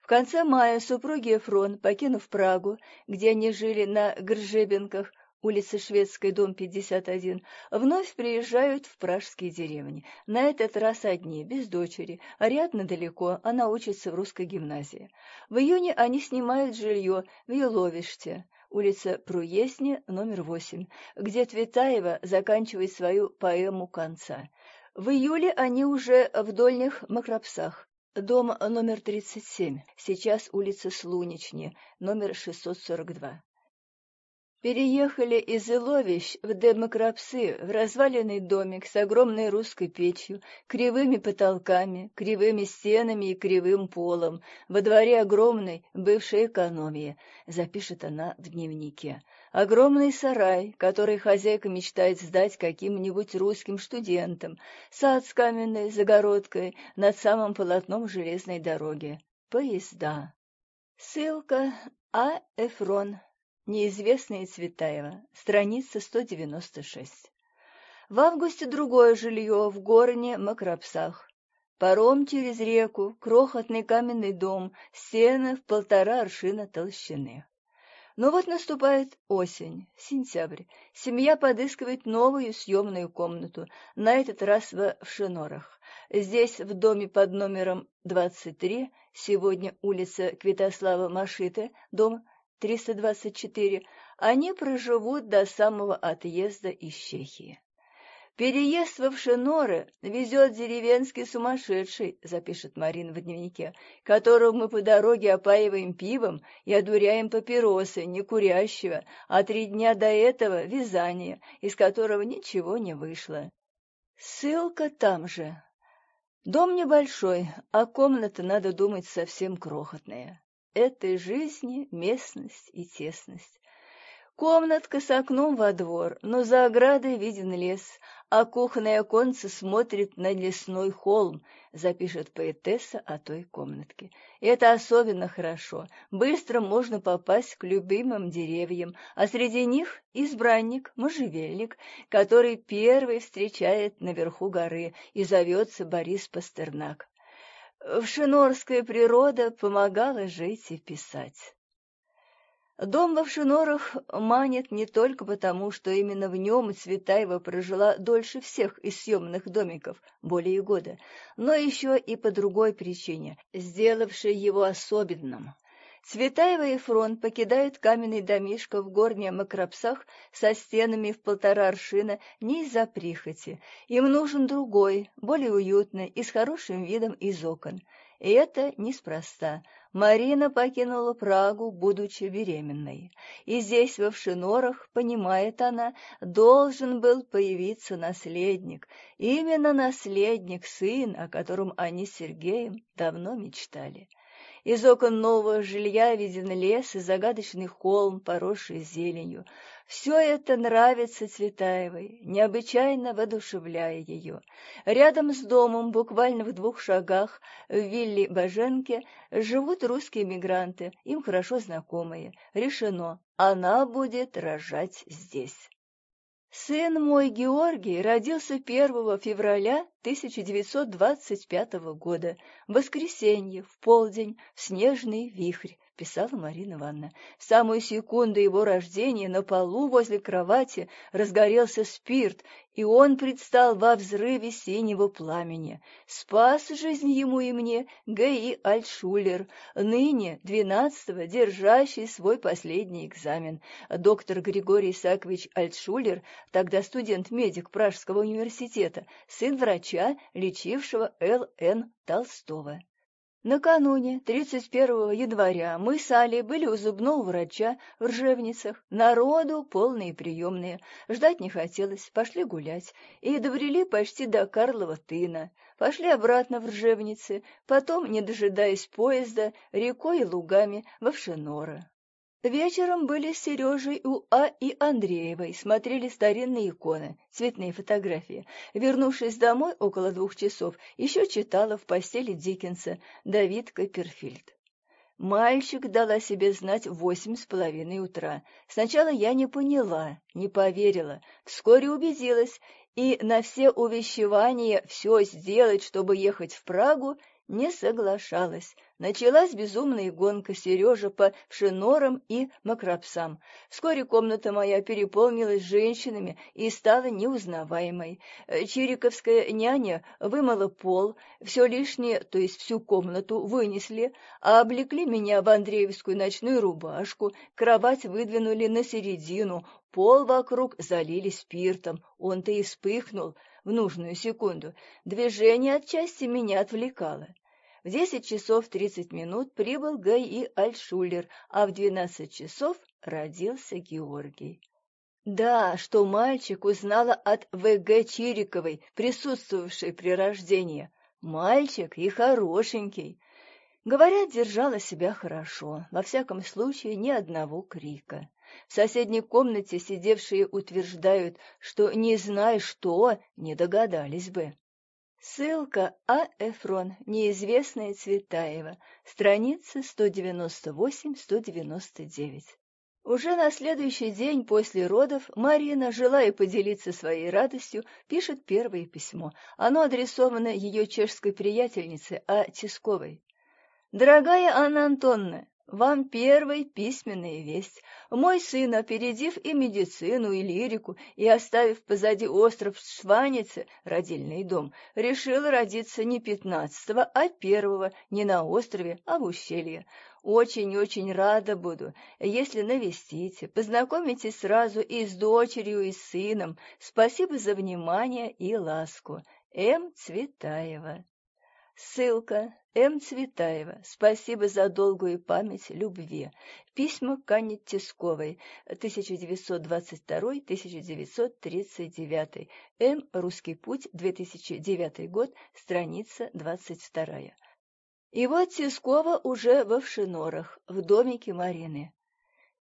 Конце мая супруги Эфрон, покинув Прагу, где они жили на Гржебенках, улица Шведской, дом 51, вновь приезжают в пражские деревни. На этот раз одни, без дочери. Ариадна далеко, она учится в русской гимназии. В июне они снимают жилье в Еловиште, улица Пруесни, номер 8, где Цветаева заканчивает свою поэму «Конца». В июле они уже в Дольних Макропсах. Дом номер 37, сейчас улица Слунечни, номер 642. Переехали из Иловищ в Демокрапсы, в разваленный домик с огромной русской печью, кривыми потолками, кривыми стенами и кривым полом, во дворе огромной бывшей экономии, запишет она в дневнике. Огромный сарай, который хозяйка мечтает сдать каким-нибудь русским студентам, сад с каменной загородкой над самым полотном железной дороги. Поезда. Ссылка А. Эфрон Неизвестные Цветаева, страница 196. В августе другое жилье в Горне Макропсах. Паром через реку, крохотный каменный дом, стены в полтора аршина толщины. Но вот наступает осень, сентябрь. Семья подыскивает новую съемную комнату, на этот раз в Шинорах. Здесь, в доме под номером 23, сегодня улица Квитослава Машиты, дом 324, они проживут до самого отъезда из Чехии. «Переезд во Вшеноры везет деревенский сумасшедший», — запишет Марина в дневнике, «которого мы по дороге опаиваем пивом и одуряем папиросы, не курящего, а три дня до этого — вязание, из которого ничего не вышло». Ссылка там же. Дом небольшой, а комната, надо думать, совсем крохотная этой жизни местность и тесность. Комнатка с окном во двор, но за оградой виден лес, а кухонное оконце смотрит на лесной холм, запишет поэтесса о той комнатке. Это особенно хорошо. Быстро можно попасть к любимым деревьям, а среди них избранник, можжевельник, который первый встречает наверху горы и зовется Борис Пастернак. Вшинорская природа помогала жить и писать. Дом во Вшинорах манит не только потому, что именно в нем Цветаева прожила дольше всех из съемных домиков, более года, но еще и по другой причине, сделавшей его особенным — Цветаева и фронт покидают каменный домишко в горне Макропсах со стенами в полтора аршина не из-за прихоти. Им нужен другой, более уютный и с хорошим видом из окон. И это неспроста. Марина покинула Прагу, будучи беременной. И здесь, во Вшинорах, понимает она, должен был появиться наследник. Именно наследник, сын, о котором они с Сергеем давно мечтали. Из окон нового жилья виден лес и загадочный холм, поросший зеленью. Все это нравится Цветаевой, необычайно воодушевляя ее. Рядом с домом, буквально в двух шагах, в вилле Баженке, живут русские мигранты, им хорошо знакомые. Решено, она будет рожать здесь. Сын мой Георгий родился 1 февраля 1925 года, в воскресенье, в полдень, в снежный вихрь, писала Марина Ивановна. В самую секунду его рождения на полу возле кровати разгорелся спирт, и он предстал во взрыве синего пламени. Спас жизнь ему и мне Г.И. Альтшулер, ныне, двенадцатого, держащий свой последний экзамен. Доктор Григорий Исаакович Альтшулер, тогда студент-медик Пражского университета, сын врача, лечившего Л.Н. Толстого. Накануне, 31 января, мы с Алей были у зубного врача в Ржевницах. Народу полные приемные. Ждать не хотелось, пошли гулять. И добрели почти до Карлова тына. Пошли обратно в Ржевницы, потом, не дожидаясь поезда, рекой и лугами во Вшенора. Вечером были с Сережей у А. и Андреевой, смотрели старинные иконы, цветные фотографии. Вернувшись домой около двух часов, еще читала в постели Диккенса Давид Копперфильд. Мальчик дала себе знать восемь с половиной утра. Сначала я не поняла, не поверила, вскоре убедилась, и на все увещевания все сделать, чтобы ехать в Прагу, не соглашалась. Началась безумная гонка Сережа по Пшенорам и Макропсам. Вскоре комната моя переполнилась женщинами и стала неузнаваемой. Чириковская няня вымыла пол, все лишнее, то есть всю комнату, вынесли, а облекли меня в Андреевскую ночную рубашку, кровать выдвинули на середину, пол вокруг залили спиртом, он-то и вспыхнул в нужную секунду. Движение отчасти меня отвлекало. В десять часов тридцать минут прибыл Гай и Альшулер, а в двенадцать часов родился Георгий. Да, что мальчик узнала от В.Г. Чириковой, присутствовавшей при рождении. Мальчик и хорошенький. Говорят, держала себя хорошо, во всяком случае ни одного крика. В соседней комнате сидевшие утверждают, что не зная что, не догадались бы. Ссылка А. Эфрон, неизвестная Цветаева, страница 198-199. Уже на следующий день после родов Марина, желая поделиться своей радостью, пишет первое письмо. Оно адресовано ее чешской приятельнице А. Тисковой. «Дорогая Анна Антонна, вам первой письменная весть. Мой сын, опередив и медицину, и лирику, и оставив позади остров Шваницы, родильный дом, решил родиться не пятнадцатого, а первого, не на острове, а в ущелье. Очень-очень рада буду, если навестите, познакомитесь сразу и с дочерью, и с сыном. Спасибо за внимание и ласку. М. Цветаева. Ссылка. М. Цветаева. Спасибо за долгую память любви. Письма к Анне Тисковой. 1922-1939. М. Русский путь. 2009 год. Страница 22. И вот Тискова уже во Вшинорах, в домике Марины.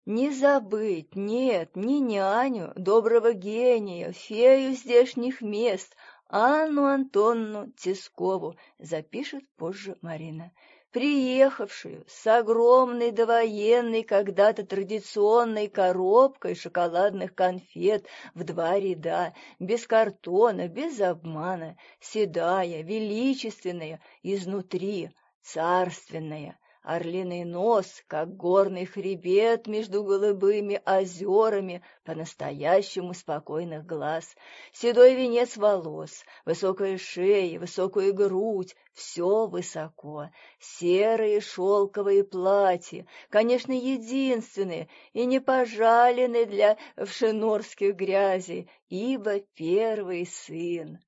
Не забыть, нет, ни няню, доброго гения, фею здешних мест, Анну Антонну Тискову запишет позже Марина, приехавшую с огромной довоенной когда-то традиционной коробкой шоколадных конфет в два ряда, без картона, без обмана, седая, величественная, изнутри, царственная, Орлиный нос, как горный хребет между голубыми озерами по-настоящему спокойных глаз, седой венец волос, высокая шея, высокая грудь, все высоко, серые шелковые платья, конечно, единственные и не пожаленные для вшенорских грязей, ибо первый сын.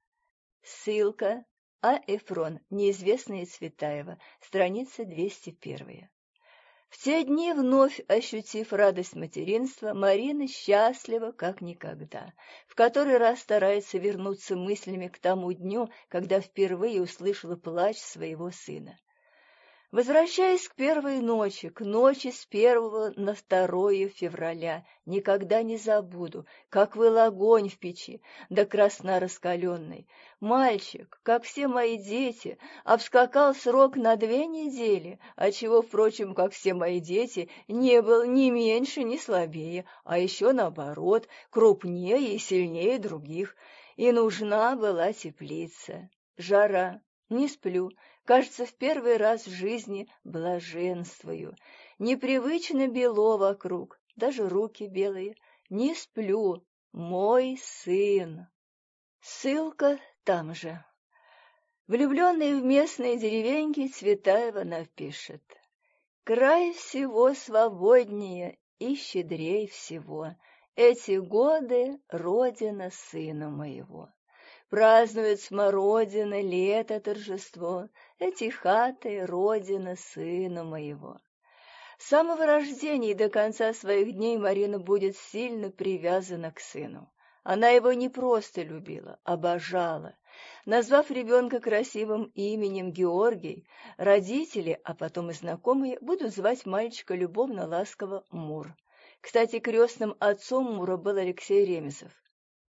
Ссылка а. Эфрон, неизвестная Цветаева, страница 201. В те дни, вновь ощутив радость материнства, Марина счастлива, как никогда. В который раз старается вернуться мыслями к тому дню, когда впервые услышала плач своего сына. Возвращаясь к первой ночи, к ночи с первого на второе февраля, никогда не забуду, как выл огонь в печи, да красна раскаленной. Мальчик, как все мои дети, обскакал срок на две недели, отчего, впрочем, как все мои дети, не был ни меньше, ни слабее, а еще наоборот, крупнее и сильнее других. И нужна была теплица, жара, не сплю, Кажется, в первый раз в жизни блаженствую. Непривычно бело вокруг, даже руки белые. Не сплю, мой сын. Ссылка там же. Влюбленный в местные деревеньки Цветаева напишет. Край всего свободнее и щедрей всего. Эти годы — родина сына моего. Празднует смородина, лето, торжество, эти хаты — родина сына моего. С самого рождения и до конца своих дней Марина будет сильно привязана к сыну. Она его не просто любила, обожала. Назвав ребенка красивым именем Георгий, родители, а потом и знакомые, будут звать мальчика любовно-ласково Мур. Кстати, крестным отцом Мура был Алексей Ремезов.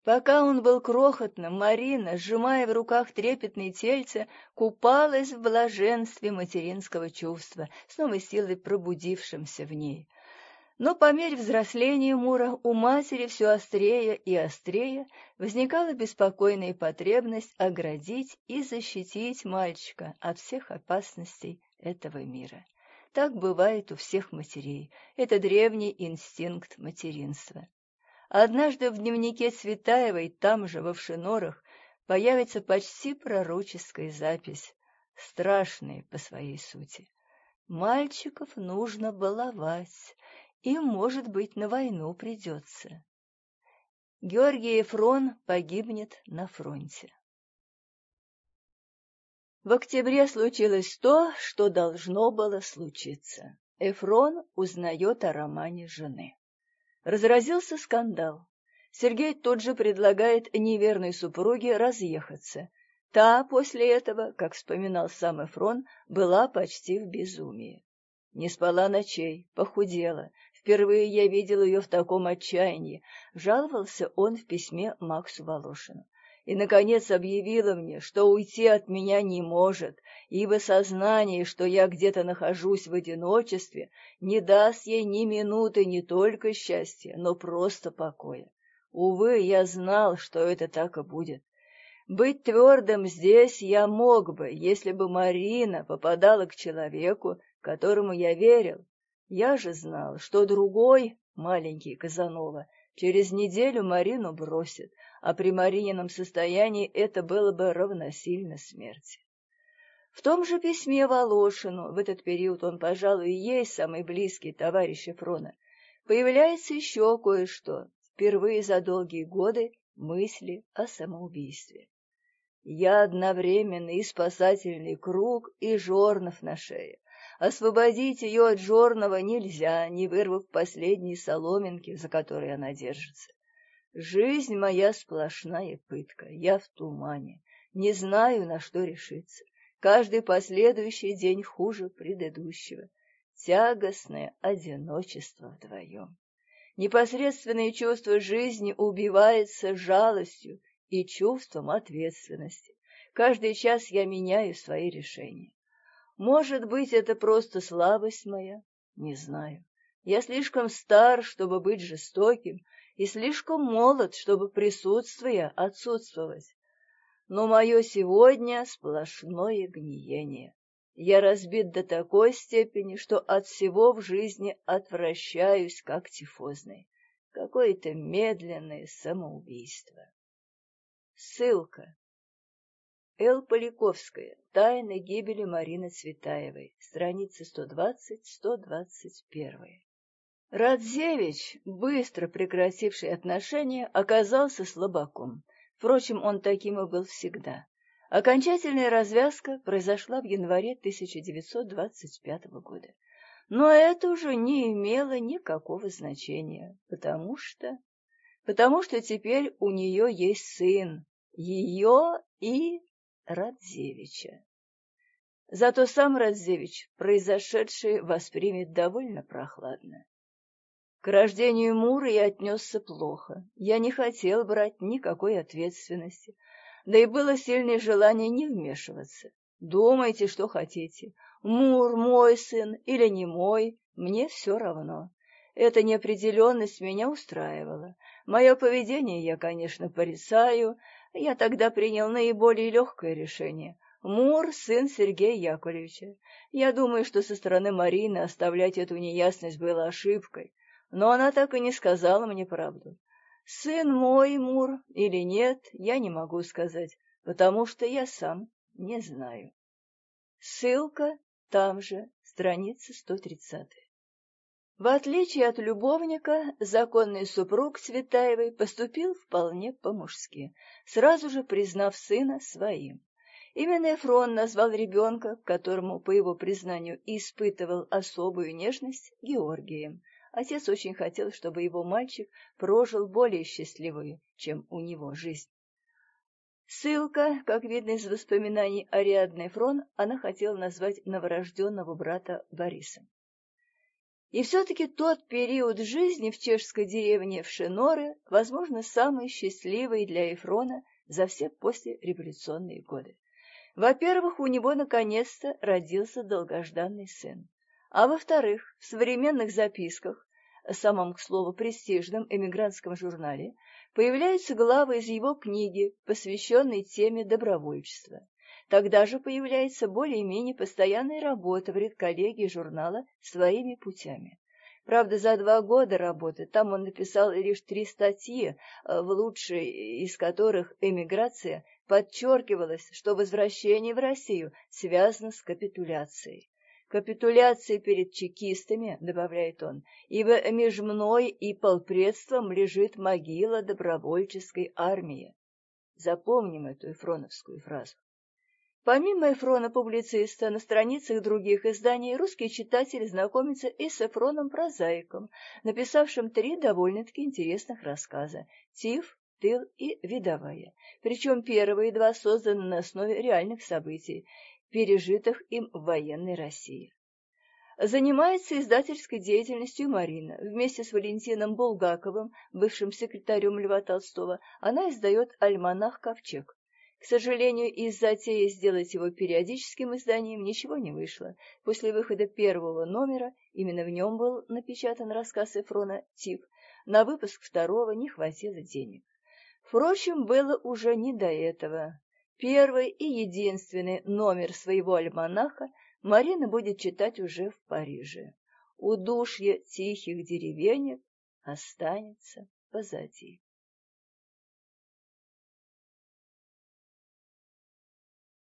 Пока он был крохотным, Марина, сжимая в руках трепетные тельце, купалась в блаженстве материнского чувства, с новой силой пробудившимся в ней. Но по мере взросления Мура у матери все острее и острее возникала беспокойная потребность оградить и защитить мальчика от всех опасностей этого мира. Так бывает у всех матерей. Это древний инстинкт материнства. Однажды в дневнике Цветаевой, там же, во Вшинорах, появится почти пророческая запись, страшная по своей сути. Мальчиков нужно баловать, им, может быть, на войну придется. Георгий Ефрон погибнет на фронте. В октябре случилось то, что должно было случиться. Эфрон узнает о романе жены. Разразился скандал. Сергей тут же предлагает неверной супруге разъехаться. Та после этого, как вспоминал сам Эфрон, была почти в безумии. Не спала ночей, похудела. Впервые я видел ее в таком отчаянии. Жаловался он в письме Максу Волошину и, наконец, объявила мне, что уйти от меня не может, ибо сознание, что я где-то нахожусь в одиночестве, не даст ей ни минуты не только счастья, но просто покоя. Увы, я знал, что это так и будет. Быть твердым здесь я мог бы, если бы Марина попадала к человеку, которому я верил. Я же знал, что другой, маленький Казанова, через неделю Марину бросит, а при Маринином состоянии это было бы равносильно смерти. В том же письме Волошину, в этот период он, пожалуй, и есть самый близкий товарищ Эфрона, появляется еще кое-что, впервые за долгие годы мысли о самоубийстве. Я одновременно и спасательный круг, и жорнов на шее. Освободить ее от жорного нельзя, не вырвав последние соломинки, за которые она держится. Жизнь моя сплошная пытка, я в тумане, не знаю, на что решиться. Каждый последующий день хуже предыдущего. Тягостное одиночество вдвоем. Непосредственное чувство жизни убивается жалостью и чувством ответственности. Каждый час я меняю свои решения. Может быть, это просто слабость моя? Не знаю. Я слишком стар, чтобы быть жестоким, и слишком молод, чтобы присутствие отсутствовать. Но мое сегодня сплошное гниение. Я разбит до такой степени, что от всего в жизни отвращаюсь, как тифозный. Какое-то медленное самоубийство. Ссылка. Эл Поляковская. Тайна гибели Марины Цветаевой. Страницы 120-121. Радзевич, быстро прекративший отношения, оказался слабаком. Впрочем, он таким и был всегда. Окончательная развязка произошла в январе 1925 года. Но это уже не имело никакого значения, потому что... Потому что теперь у нее есть сын, ее и Радзевича. Зато сам Радзевич произошедшее воспримет довольно прохладно. К рождению Мура я отнесся плохо. Я не хотел брать никакой ответственности, да и было сильное желание не вмешиваться. Думайте, что хотите. Мур мой сын или не мой, мне все равно. Эта неопределенность меня устраивала. Мое поведение я, конечно, порицаю. Я тогда принял наиболее легкое решение. Мур — сын Сергея Яковлевича. Я думаю, что со стороны Марины оставлять эту неясность было ошибкой но она так и не сказала мне правду. Сын мой, Мур, или нет, я не могу сказать, потому что я сам не знаю. Ссылка там же, страница 130. В отличие от любовника, законный супруг Цветаевой поступил вполне по-мужски, сразу же признав сына своим. Именно Эфрон назвал ребенка, которому, по его признанию, испытывал особую нежность, Георгием, Отец очень хотел, чтобы его мальчик прожил более счастливую, чем у него жизнь. Ссылка, как видно из воспоминаний Ариадны Фрон, она хотела назвать новорожденного брата Борисом. И все-таки тот период жизни в чешской деревне в Шиноре, возможно, самый счастливый для Ефрона за все послереволюционные годы. Во-первых, у него наконец-то родился долгожданный сын. А во-вторых, в современных записках самом, к слову, престижном эмигрантском журнале, появляются главы из его книги, посвященной теме добровольчества. Тогда же появляется более-менее постоянная работа в редколлегии журнала «Своими путями». Правда, за два года работы там он написал лишь три статьи, в лучшей из которых «Эмиграция» подчеркивалось, что возвращение в Россию связано с капитуляцией. Капитуляция перед чекистами, добавляет он, ибо между мной и полпредством лежит могила добровольческой армии. Запомним эту эфроновскую фразу. Помимо Эфрона-публициста, на страницах других изданий русский читатель знакомится и с Эфроном-прозаиком, написавшим три довольно-таки интересных рассказа «Тиф», «Тыл» и «Видовая». Причем первые два созданы на основе реальных событий, пережитых им в военной России. Занимается издательской деятельностью Марина. Вместе с Валентином Булгаковым, бывшим секретарем Льва Толстого, она издает альманах «Ковчег». К сожалению, из затеи сделать его периодическим изданием ничего не вышло. После выхода первого номера, именно в нем был напечатан рассказ Эфрона «Тип», на выпуск второго не хватило денег. Впрочем, было уже не до этого. Первый и единственный номер своего альманаха Марина будет читать уже в Париже. Удушье тихих деревенек останется позади.